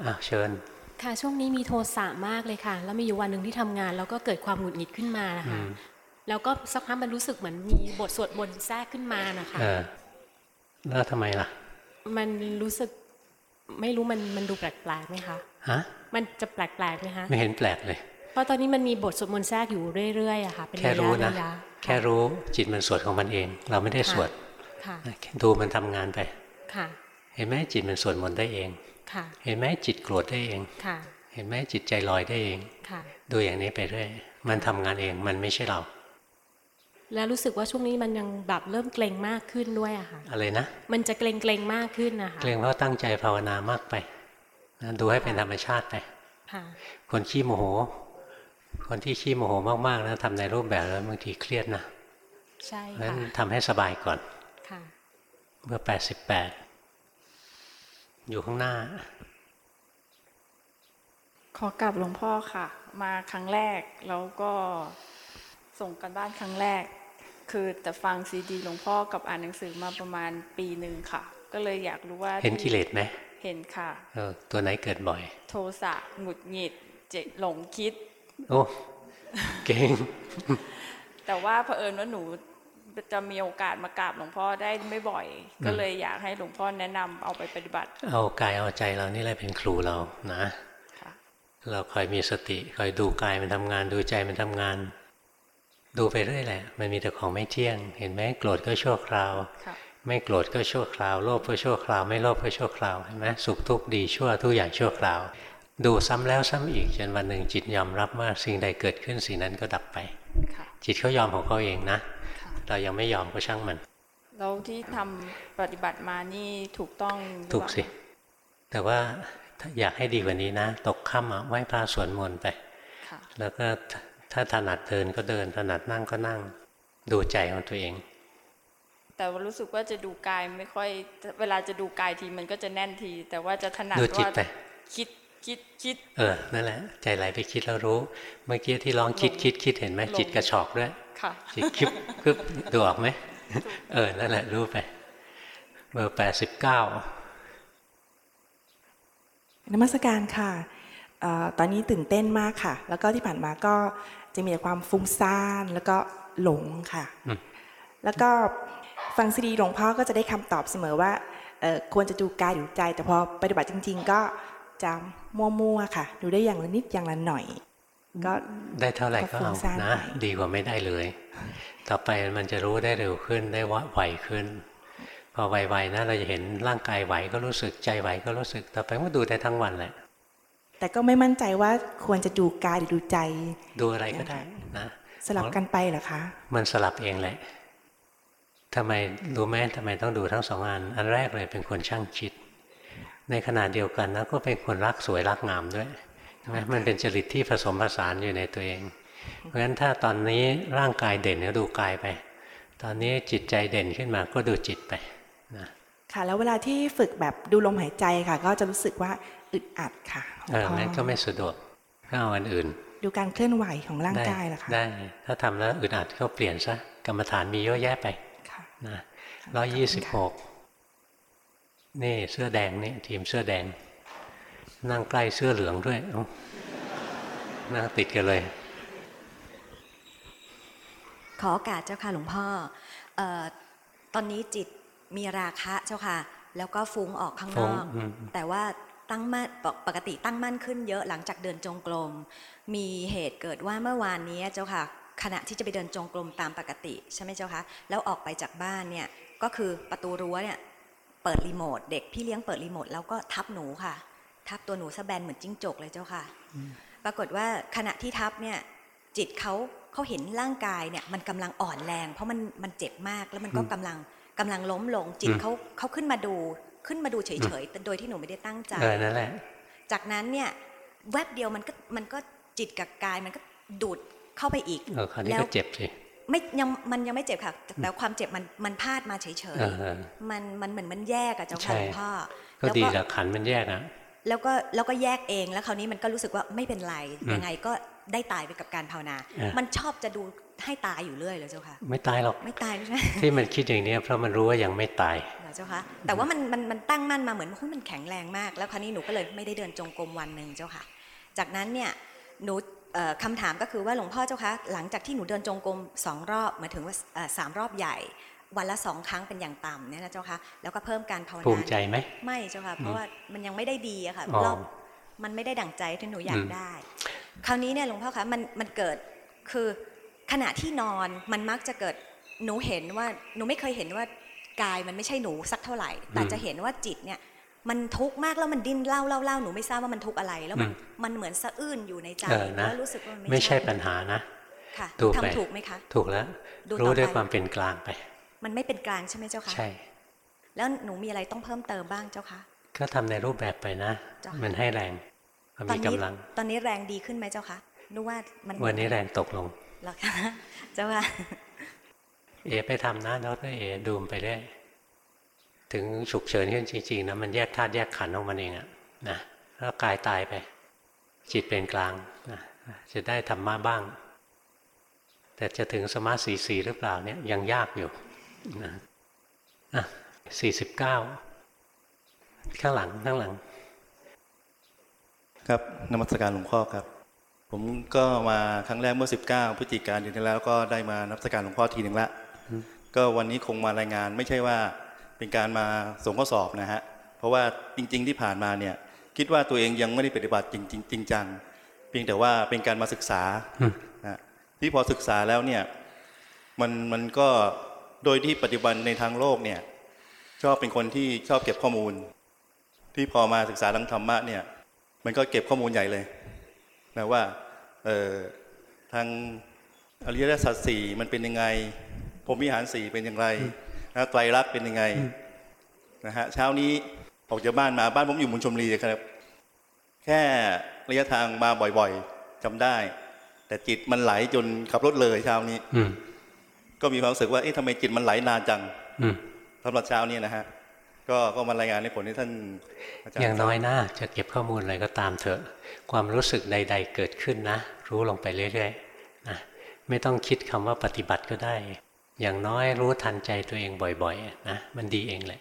อะเชิญ ค่ะช่วงนี้มีโทสะมากเลยค่ะ แล้วมีอยู่วันหนึ่งที่ทำงาน แล้วก็เกิดความหงุดหงิดขึ้นมานะอืคะมแล้วก็สักพักมันรู้สึกเหมือนมีบทสวดมนต์แทรกขึ้นมานะคะเออแล้วทำไมล่ะ มันรู้สึก ไม่รู้มันมันดูแปลกๆไหมคะฮะมันจะแปลกๆไหมคะไม่เห็นแปลกเลย เพราะตอนนี้มันมีบทสวดมนต์แทรกอยู่เรื่อยๆอะค่ะเป็นแค่ระรู้ยะนะระยะแค่รู้จิตมันสวดของมันเอง เราไม่ได้สวดค่ะดูมันทำงานไปค่ะ เห็นไหมจิตมันสวดมนต์ได้เองค่ะ เห็นไหมจิตโกรธได้เองค่ะ เห็นไหมจิตใจลอยได้เองค่ะ ดูอย่างนี้ไปเรื่อยมันทำงานเองมันไม่ใช่เรา แล้วรู้สึกว่าช่วงนี้มันยังแบบเริ่มเกรงมากขึ้นด้วยอะค่ะอะไรนะมันจะเกรงเกรงๆมากขึ้นนะคะเกรงเพราะตั้งใจภาวนามากไปนะดูให้เป็นธรรมชาติไปค่ะคนขี้โมโห คนที่ขี้โมโหมากๆนะทำในรูปแบบแล้วบางทีเครียดนะใช่เพราะฉะค่ะนั้นทำให้สบายก่อนค่ะเบอร์แปดสิบแปดอยู่ข้างหน้า ขอกลับหลวงพ่อค่ะ มาครั้งแรกแล้วก็ส่งกันบ้านครั้งแรก คือแต่ฟังซีดีหลวงพ่อกับอ่านหนังสือมาประมาณปีหนึ่งค่ะ ก็เลยอยากรู้ว่าเห็นกิเลสไหมเห็นค่ะเออตัวไหนเกิดบ่อย โทสะหงุดหงิด เจหลงคิด โอ้เก่ง แต่ว่าเผอิญว่าหนูจะมีโอกาสมากราบหลวงพ่อได้ไม่บ่อย ก็เลยอยากให้หลวงพ่อแนะนำเอาไปปฏิบัติ เอากายเอาใจเรานี่แหละเป็นครูเรานะเราคอยมีสติคอยดูกายมันทำงานดูใจมันทำงาน ดูไปเรื่อยแหละ มันมีแต่ของไม่เที่ยง เห็นไหมโกรธก็ชั่วคราวค่ะไม่โกรธก็ชั่วคราว โลภก็ชั่วคราว ไม่โลภก็ชั่วคราว เห็นไหมสุขทุกข์ดีชั่วทุกอย่างชั่วคราว ดูซ้ำแล้วซ้ำอีกจนวันหนึ่งจิตยอมรับว่าสิ่งใดเกิดขึ้นสิ่งนั้นก็ดับไป จิตเขายอมของเขาเองนะ เรายังไม่ยอมก็ช่างมันแล้วที่ทำปฏิบัติมานี่ถูกต้องหรือถูกเปล่าสิ แต่ว่าถ้าอยากให้ดีกว่านี้นะ ตกค่ำอะไหว้พระสวดมนต์ไปค่ะแล้วก็ ถ้าถนัดเดินก็เดินถนัดนั่งก็นั่ง ดูใจของตัวเอง แต่ว่ารู้สึกว่าจะดูกายไม่ค่อย เวลาจะดูกายทีมันก็จะแน่นที แต่ว่าจะถนัดดูจิตว่าไปคิดคิดคิด เออนั่นแหละ ใจไหลไปคิดแล้วรู้ เมื่อกี้ที่ร้องคิดคิดคิดเห็นไหมลงจิตกระชอกด้วยค่ะจิตคิบคึบดูออกไหมเออนั่นแหละรู้ไปเบอร์แปดสิบเก้านมัสการค่ะเออตอนนี้ตื่นเต้นมากค่ะ แล้วก็ที่ผ่านมาก็ จะมีแต่ความฟุ้งซ่านแล้วก็หลงค่ะอืมแล้วก็ฟังซีดีหลวงพ่อก็จะได้คำตอบเสมอว่าเอ่อควรจะดูกายหรือใจ แต่พอปฏิบัติจริง ๆ ก็จะมั่วๆค่ะ ดูได้อย่างละนิดอย่างละหน่อย ก็ได้เท่าไหร่ก็ฟุ้เอางซ่านนะไปดีกว่าไม่ได้เลย ต่อไปมันจะรู้ได้เร็วขึ้นได้วไวขึ้น พอไวๆนะเราจะเห็นร่างกายไหวก็รู้สึกใจไหวก็รู้สึก ต่อไปก็ดูได้ทั้งวันแหละ แต่ก็ไม่มั่นใจว่าควรจะดูกายหรือดูใจ ดูอะไรก็ได้นะ สลับกันไปเหรอคะ มันสลับเองแหละทำไมรู้ไหมทำไมต้องดูทั้งสองอัน อันแรกเลยเป็นคนช่างคิด ในขณะเดียวกันนะก็เป็นคนรักสวยรักงามด้วยใช่ไหมมันเป็นจริตที่ผสมผสานอยู่ในตัวเอง เพราะฉะนั้นถ้าตอนนี้ร่างกายเด่นก็ดูกายไป ตอนนี้จิตใจเด่นขึ้นมาก็ดูจิตไปนะ ค่ะ แล้วเวลาที่ฝึกแบบดูลมหายใจค่ะ ก็จะรู้สึกว่าอึดอัดค่ะหลวเองอพ่อนั่นก็ไม่สะดวกก็เอาอันอื่น ดูการเคลื่อนไหวของร่างได้กายเหรอคะได้ถ้าทำแล้วอึดอัดก็เปลี่ยนซะกรรมฐานมีเยอะแยะไปนะร้อยยี่สิบหกนี่เสื้อแดงนี่ทีมเสื้อแดง นั่งใกล้เสื้อเหลืองด้วยเอ้านั่งติดกันเลย ขอโอกาสเจ้าค่ะหลวงพ่อเออตอนนี้จิต มีราคะเจ้าค่ะ แล้วก็ฟุ้งออกข้างนอกฟุ้งอืมแต่ว่าตั้งมั่นปกปกติตั้งมั่นขึ้นเยอะหลังจากเดินจงกรมมีเหตุเกิดว่าเมื่อวานนี้เจ้าค่ะ ขณะที่จะไปเดินจงกรมตามปกติใช่ไหมเจ้าคะแล้วออกไปจากบ้านเนี่ยก็คือประตูรั้วเนี่ยเปิดรีโมทเด็กพี่เลี้ยงเปิดรีโมทแล้วก็ทับหนูค่ะ ทับตัวหนูซะแบนเหมือนจิ้งจกเลยเจ้าค่ะ ปรากฏว่าขณะที่ทับเนี่ยจิตเขาเขาเห็นร่างกายเนี่ยมันกำลังอ่อนแรง เพราะมันมันเจ็บมากแล้วมันก็อืมกำลัง กำลังล้มลงจิตอืมเขาเขาขึ้นมาดูขึ้นมาดูเฉยๆแต่โดยที่หนูไม่ได้ตั้งใจเออนั่นแหละ จากนั้นเนี่ยแวบเดียวมันก็มันก็จิตกับกายมันก็ดูดเข้าไปอีกเออคราวนี้แล้วก็เจ็บสิไม่ยังมันยังไม่เจ็บค่ะ แต่แต่ความเจ็บมันมันพาดมาเฉยเออเออๆมันมันเหมือนมันแยกอะเจ้าค่ะใช่หลวงพ่อก็แล้วดีแหละขันมันแยกอะแล้วก็แล้วก็แยกเองแล้วคราวนี้มันก็รู้สึกว่าไม่เป็นไรอืมยังไงก็ได้ตายไปกับการภาวนาเออมันชอบจะดู ให้ตายอยู่เรื่อยเลยเจ้าค่ะ ไม่ตายหรอกไม่ตายใช่ไหมที่มันคิดอย่างเนี้ยเพราะมันรู้ว่ายังไม่ตายเหรอเจ้าคะแต่ว่ามันมันมันตั้งมั่นมาเหมือนหุ้ยมันแข็งแรงมาก แล้วคราวนี้หนูก็เลยไม่ได้เดินจงกรมวันหนึ่งเจ้าค่ะ จากนั้นเนี่ยหนูเอ่อคำถามก็คือว่าหลวงพ่อเจ้าคะหลังจากที่หนูเดินจงกรมสองรอบหมายถึงว่าเอ่อสามรอบใหญ่วันละสองครั้งเป็นอย่างต่ำเนี่ยนะเจ้าคะแล้วก็เพิ่มการภาวนาภูมิใจไหมไม่เจ้าค่ะเพราะว่ามันยังไม่ได้ดีอะค่ะอ๋อรอบมันไม่ได้ดั่งใจที่หนูอยาอืกมได้ คราวนี้เนี่ยหลวงพ่อคะมันมันเกิดคือ ขณะที่นอนมันมักจะเกิดหนูเห็นว่าหนูไม่เคยเห็นว่ากายมันไม่ใช่หนูสักเท่าไหร่ แต่จะเห็นว่าจิตเนี่ยมันทุกข์มากแล้วมันดิ้นเล่าเล่าเล่าหนูไม่ทราบว่ามันทุกข์อะไร แล้วมันอืมมันเหมือนสะอื้นอยู่ในใจเออนะแล้วรู้สึกว่ามันไม่ไม่ใช่ปัญหานะค่ะดูไปทำถูกไหมคะ ถูกแล้วดูต่อไปรู้ด้วยความเป็นกลางไป มันไม่เป็นกลางใช่ไหมเจ้าคะใช่ แล้วหนูมีอะไรต้องเพิ่มเติมบ้างเจ้าคะก็ทำในรูปแบบไปนะเจ้ามันให้แรงมันตอมีนกำนี้ลัง ตอนนี้แรงดีขึ้นไหมเจ้าคะนึกว่ามันวันนี้แรงตกลงเหรอคะเจ้าค่ะ เอไปทำนะแล้วก็เอดูมไปได้ ถึงฉุกเฉินขึ้นจริงๆนะมันแยกธาตุแยกขันธ์ออกมาเองอะนะแล้วกายตายไป จิตเป็นกลางนะจะได้ธรรมะบ้าง แต่จะถึงสมาสีสีหรือเปล่าเนี่ยยังยากอยู่นะอะสี่สิบเก้าข้างหลังข้างหลัง ครับนมัสการหลวงพ่อครับ ผมก็มาครั้งแรกเมื่อ 19พฤศจิกายนเดือนที่แล้วก็ได้มานมัสการหลวงพ่อทีหนึ่งละอืมก็วันนี้คงมารายงานไม่ใช่ว่าเป็นการมาส่งข้อสอบนะฮะเพราะว่าจริง ๆ ที่ผ่านมาเนี่ย คิดว่าตัวเองยังไม่ได้ปฏิบัติจริงจริงจังเพียงแต่ว่าเป็นการมาศึกษาอืมนะที่พอศึกษาแล้วเนี่ยมันมันก็โดยที่ปัจจุบันในทางโลกเนี่ย ชอบเป็นคนที่ชอบเก็บข้อมูล ที่พอมาศึกษาทางธรรมะเนี่ย มันก็เก็บข้อมูลใหญ่เลย นะว่าเอ่อทางอริยสัจสี่มันเป็นยังไงพรหมวิหารสี่เป็นอย่างไรนะไตรลักษณ์เป็นยังไงนะฮะเช้านี้ออกจากบ้านมาบ้านผมอยู่มุนชมรีครับ แค่ระยะทางมาบ่อยๆจำได้ แต่จิตมันไหลจนขับรถเลยเช้านี้ อืมก็มีความรู้สึกว่าเอ๊ะทำไมจิตมันไหลนานจังอืมสำหรับเช้านี้นะฮะ ก็ก็มารายงานในผลที่ท่านอาจารย์อย่างน้อยนะจะเก็บข้อมูลอะไรก็ตามเถอะ ความรู้สึกใด ๆ เกิดขึ้นนะ รู้ลงไปเรื่อยๆนะไม่ต้องคิดคำว่าปฏิบัติก็ได้ อย่างน้อยรู้ทันใจตัวเองบ่อยๆนะมันดีเองแหละ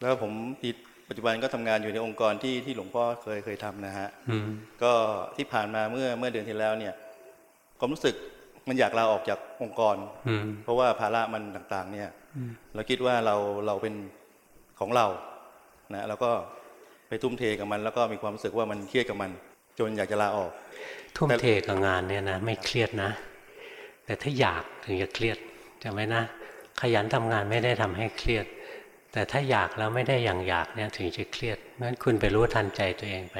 แล้วผมที่ปัจจุบันก็ทำงานอยู่ในองค์กรที่ที่หลวงพ่อเคยเคยทำนะฮะอืมก็ที่ผ่านมาเมื่อเมื่อเดือนที่แล้วเนี่ยความรู้สึกมันอยากลาออกจากองค์กรอืมเพราะว่าภาระมันต่าง ๆ เนี่ยอืมเราคิดว่าเราเราเป็น ของเรานะแล้วก็ไปทุ่มเทกับมัน แล้วก็มีความรู้สึกว่ามันเครียดกับมัน จนอยากจะลาออก ทุ่มเทกับงานเนี่ยนะไม่เครียดนะ แต่ถ้าอยากถึงจะเครียดจำไว้นะ ขยันทำงานไม่ได้ทำให้เครียด แต่ถ้าอยากแล้วไม่ได้อย่างอยากเนี่ยถึงจะเครียดงั้นคุณไปรู้ทันใจตัวเองไป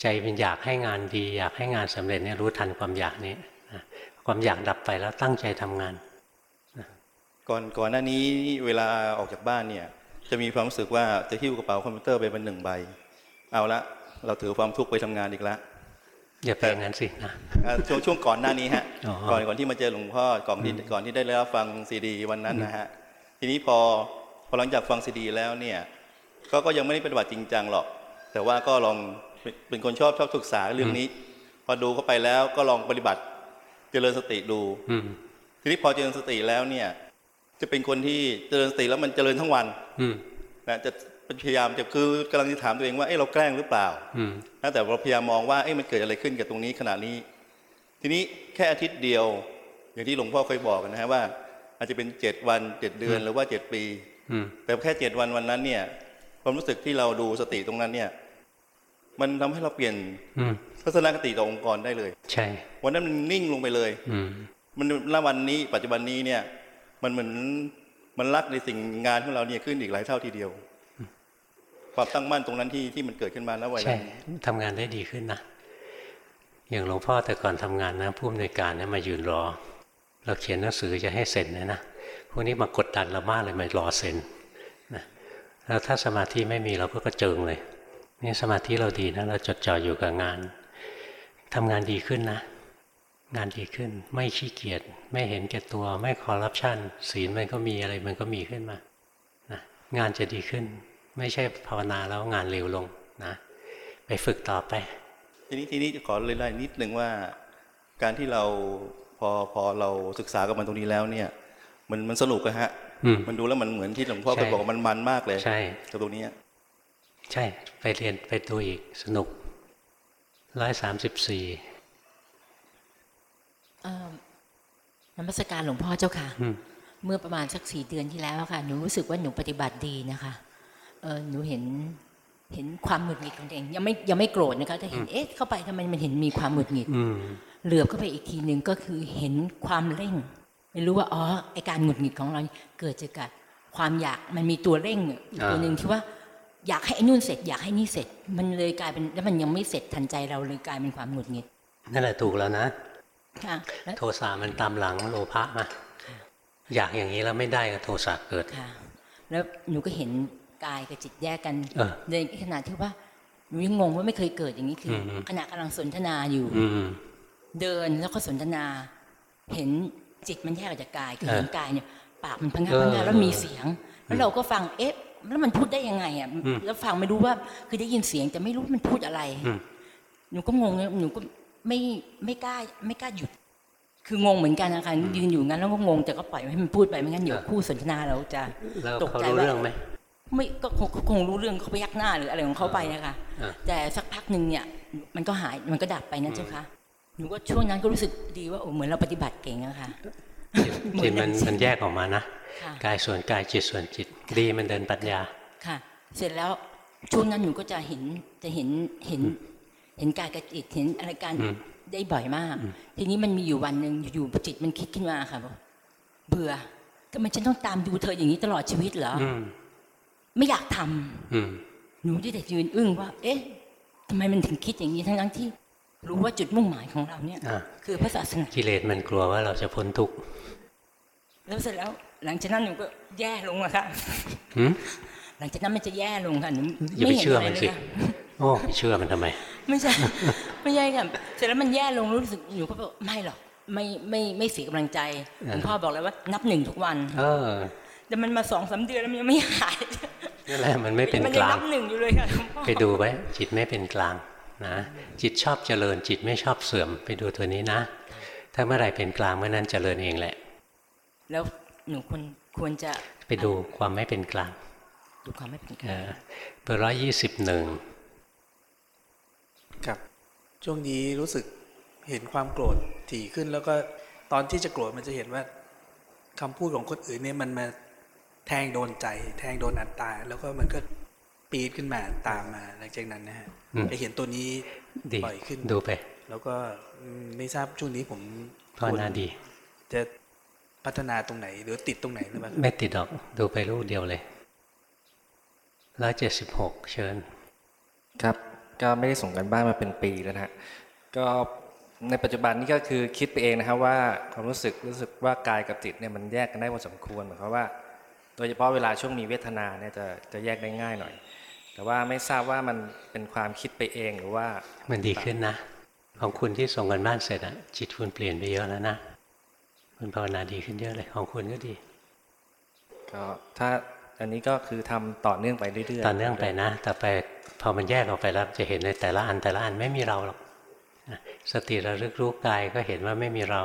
ใจเป็นอยากให้งานดี อยากให้งานสำเร็จเนี่ยรู้ทันความอยากนี้นะความอยากดับไปแล้วตั้งใจทำงานก่อนก่อนหน้านี้เวลาออกจากบ้านเนี่ย จะมีความรู้สึกว่าจะหิ้วกระเป๋าคอมพิวเตอร์ไปเป็นหนึ่งใบ เอาละเราถือความทุกข์ไปทำงานอีกแล้วอย่าเป็นอย่างนั้นสินะอ่าช่วงช่วงก่อนหน้านี้ฮะอ๋อก่อนก่อนที่มาเจอหลวงพ่อก่อนที่ก่อนที่ได้รับฟังซีดีวันนั้นนะฮะทีนี้พอพอหลังจากฟังซีดีแล้วเนี่ยก็ก็ยังไม่ได้ปฏิบัติจริงจังหรอก แต่ว่าก็ลองเป็นเป็นคนชอบชอบศึกษาเรื่องนี้ พอดูเข้าไปแล้วก็ลองปฏิบัติเจริญสติดูอืมทีนี้พอเจริญสติแล้วเนี่ย จะเป็นคนที่เจริญสติแล้วมันเจริญทั้งวัน อืมนะจะพยายามจะคือกำลังจะถามตัวเองว่าเอ้เราแกล้งหรือเปล่า อืมนะแต่เราพยายามมองว่าเอ้มันเกิดอะไรขึ้นกับตรงนี้ขณะนี้ ทีนี้แค่อาทิตย์เดียว อย่างที่หลวงพ่อเคยบอกกันนะฮะว่า อาจจะเป็นเจ็ดวันเจ็ดเดือนอืมหรือว่าเจ็ดปีอืมแต่แค่เจ็ดวันวันนั้นเนี่ยความรู้สึกที่เราดูสติตรงนั้นเนี่ย มันทำให้เราเปลี่ยนอืมทัศนคติต่อองค์กรได้เลย ใช่ วันนั้นมันนิ่งลงไปเลยอืมมันณวันนี้ปัจจุบันนี้เนี่ย มันเหมือนมันรักในสิ่งงานของเราเนี่ยขึ้นอีกหลายเท่าทีเดียว ความตั้งมั่นตรงนั้นที่ที่มันเกิดขึ้นมาแล้ววลาใช่นี้ทำงานได้ดีขึ้นนะอย่างหลวงพ่อแต่ก่อนทำงานนะผู้อำนวยการเนี่ยมายืนรอ เราเขียนหนังสือจะให้เซ็นนะนะพวกนี้มากดดันเรามากเลยมารอเซ็นนะแล้วถ้าสมาธิไม่มีเราก็กระเจิงเลยนี่สมาธิเราดีนะเราจดจ่ออยู่กับงานทำงานดีขึ้นนะ งานดีขึ้น ไม่ขี้เกียจไม่เห็นแก่ตัว ไม่คอร์รัปชันศีลมันก็มีอะไรมันก็มีขึ้นมานะงานจะดีขึ้น ไม่ใช่ภาวนาแล้วงานเร็วลงนะไปฝึกต่อไป ทีนี้ทีนี้ขอเลยไล่นิดนึงว่า การที่เราพอพอเราศึกษากับมันตรงนี้แล้วเนี่ย มันมันสนุกอะฮะอืมมันดูแล้วมันเหมือนที่หลวงพ่อใช่เคยบอกว่ามันมันมากเลยใช่กับตรงนี้ใช่ไปเรียนไปดูอีกสนุกร้อยสามสิบสี่เอ่อ นมัสการหลวงพ่อเจ้าค่ะอืมเมื่อประมาณสักสี่เดือนที่แล้วค่ะ หนูรู้สึกว่าหนูปฏิบัติดีนะคะเออหนูเห็นเห็นความหงุดหงิดของตัวเองยังไม่ยังไม่โกรธนะคะแต่เห็นเอ๊ะเข้าไปทำไมมันเห็นมีความหงุดหงิดอืมเหลือบเข้าไปอีกทีหนึ่งก็คือเห็นความเร่ง ไม่รู้ว่าอ๋อไอการหงุดหงิดของเราเกิดจากการความอยากมันมีตัวเร่งอยู่ตัวหนึ่งที่ว่าอยากให้ไอ้นู่นเสร็จอยากให้นี่เสร็จ มันเลยกลายเป็นแล้วมันยังไม่เสร็จทันใจเราเลยกลายเป็นความหงุดหงิดนั่นแหละถูกแล้วนะค่ะแล้ว โทสะมันตามหลังโลภะมาอยากอย่างนี้แล้วไม่ได้ก็โทสะเกิดค่ะแล้วหนูก็เห็นกายกับจิตแยกกันเออในขณะที่ว่าหนูยังงงว่าไม่เคยเกิดอย่างนี้คืออมขณะกำลังสนทนาอยู่อืมเดินแล้วก็สนทนา เห็นจิตมันแยกออกจากกายคือเออเห็นกายเนี่ย ปากมันพังงาเออพังงาแล้วมีเสียง แล้วเราก็ฟังเอ๊ะแล้วมันพูดได้ยังไงอะอืมแล้วฟังไม่รู้ว่าคือได้ยินเสียงแต่ไม่รู้มันพูดอะไรอืมหนูก็งงเนี่ยหนูก็ ไม่ไม่กล้าไม่กล้าหยุด คืองงเหมือนกันนะคะยืนอยู่งั้นแล้วก็งงแต่ก็ปล่อยให้มันพูดไปไม่งั้นเดี๋ยวคู่สนทนาเราจะแล้วตกเขาใจรู้ว่าเรื่องไหมไม่ก็คงคงรู้เรื่องเขาไปยักหน้าหรืออะไรของเขาไปนะคะอ่าแต่สักพักหนึ่งเนี่ย มันก็หายมันก็ดับไปนะเจ้าคะหนูก็ช่วงนั้นก็รู้สึกดีว่าโอ้เหมือนเราปฏิบัติเก่งอะค่ะจิตมันมันแยกออกมานะค่ะกายส่วนกายจิตส่วนจิตดีมันเดินปัญญาค่ะ เสร็จแล้วช่วงนั้นหนูก็จะเห็นจะเห็นเห็น เห็นกายกับจิตเห็นอะไรการอืมได้บ่อยมาก ทีนี้มันมีอยู่วันหนึ่งอยู่ๆจิตมันคิดขึ้นมาค่ะบอกเบื่อทำไมฉันต้องตามดูเธออย่างนี้ตลอดชีวิตเหรอออืมไม่อยากทำอืมหนูได้แต่ยืนอึ้งว่า เอ๊ะทำไมมันถึงคิดอย่างนี้ทั้งๆที่ รู้ว่าจุดมุ่งหมายของเราเนี่ยอ่าคือพระศาสนากิเลสมันกลัวว่าเราจะพ้นทุกข์แล้วเสร็จแล้ว หลังจากนั้นหนูก็แย่ลงอะค่ะหืมหลังจากนั้นมันจะแย่ลงค่ะหนูอย่าไปห็เชื่อไรมันลยสิค่ะโอ้ไปเชื่อมันทำไม ไม่ใช่ ไม่ใช่ค่ะเสร็จแล้วมันแย่ลงรู้สึกหนูก็บอกไม่หรอกไม่ไม่ไม่เสียกำลังใจหลวงพ่อบอกเลยว่า นับหนึ่งทุกวัน เออ แต่มันมาสองสามเดือนแล้วมันยังไม่หายนั่นแหละมันไม่เป็นมันกยังลางนับหนึ่งอยู่เลยค่ะหลวงพ่อไปดูไว้จิตไม่เป็นกลางนะจิตชอบเจริญ จิตไม่ชอบเสื่อมไปดูตัวนี้นะ ถ้าเมื่อไหร่เป็นกลางเมื่อนั้นเจริญเองแหละ แล้วหนูควรควรจะไปดูความไม่เป็นกลาง ดูความไม่เป็นกเอลางอเบอร์ร้อยยี่สิบหนึ่ง ครับ ช่วงนี้รู้สึกเห็นความโกรธถี่ขึ้น แล้วก็ตอนที่จะโกรธมันจะเห็นว่าคำพูดของคนอื่นเนี่ยมันมาแทงโดนใจ แทงโดนอัตตา แล้วก็มันก็ปีดขึ้นมาตามมาหลังจากนั้นนะฮะจะเห็นตัวนี้ดีบ่อยขึ้นดูไป แล้วก็อืมไม่ทราบช่วงนี้ผมภาวนาดี จะพัฒนาตรงไหนหรือติดตรงไหนหรือเปล่าไม่ติดดอกดูไปรูปเดียวเลยร้อยเจ็ดสิบหกเชิญ ครับ ก็ไม่ได้ส่งกันบ้านมาเป็นปีแล้วนะฮะก็ในปัจจุบันนี้ก็คือคิดไปเองนะครับว่าความรู้สึกรู้สึกว่ากายกับจิตเนี่ยมันแยกกันได้พอสมควรหมายความว่า โดยเฉพาะเวลาช่วงมีเวทนาเนี่ยจะจะแยกได้ง่ายหน่อย แต่ว่าไม่ทราบว่ามันเป็นความคิดไปเองหรือว่ามันดีขึ้นนะ ของคุณที่ส่งกันบ้านเสร็จอะจิตคุณเปลี่ยนไปเยอะแล้วนะคุณภาวนาดีขึ้นเยอะเลยของคุณก็ดี ก็ถ้า อันนี้ก็คือทำต่อเนื่องไปเรื่อยๆ ต่อเนื่องไปนะต่อไปพอมันแยกออกไปแล้วจะเห็นในแต่ละอันแต่ละอันไม่มีเราหรอกนะสติระลึกรู้กายก็เห็นว่าไม่มีเรา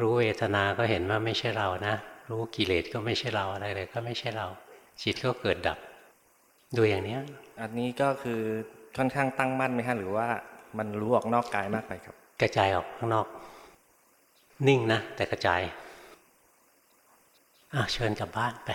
รู้เวทนา ก็เห็นว่าไม่ใช่เรานะ รู้กิเลสก็ไม่ใช่เราอะไรเลยก็ไม่ใช่เรา จิตก็เกิดดับ ดูอย่างเนี้ย อันนี้ก็คือค่อนข้างตั้งมั่นไหมฮะหรือว่ามันรู้ออกนอกกายมากไปครับ กระจายออกข้างนอก นิ่งนะแต่กระจายอะเชิญกลับบ้านไป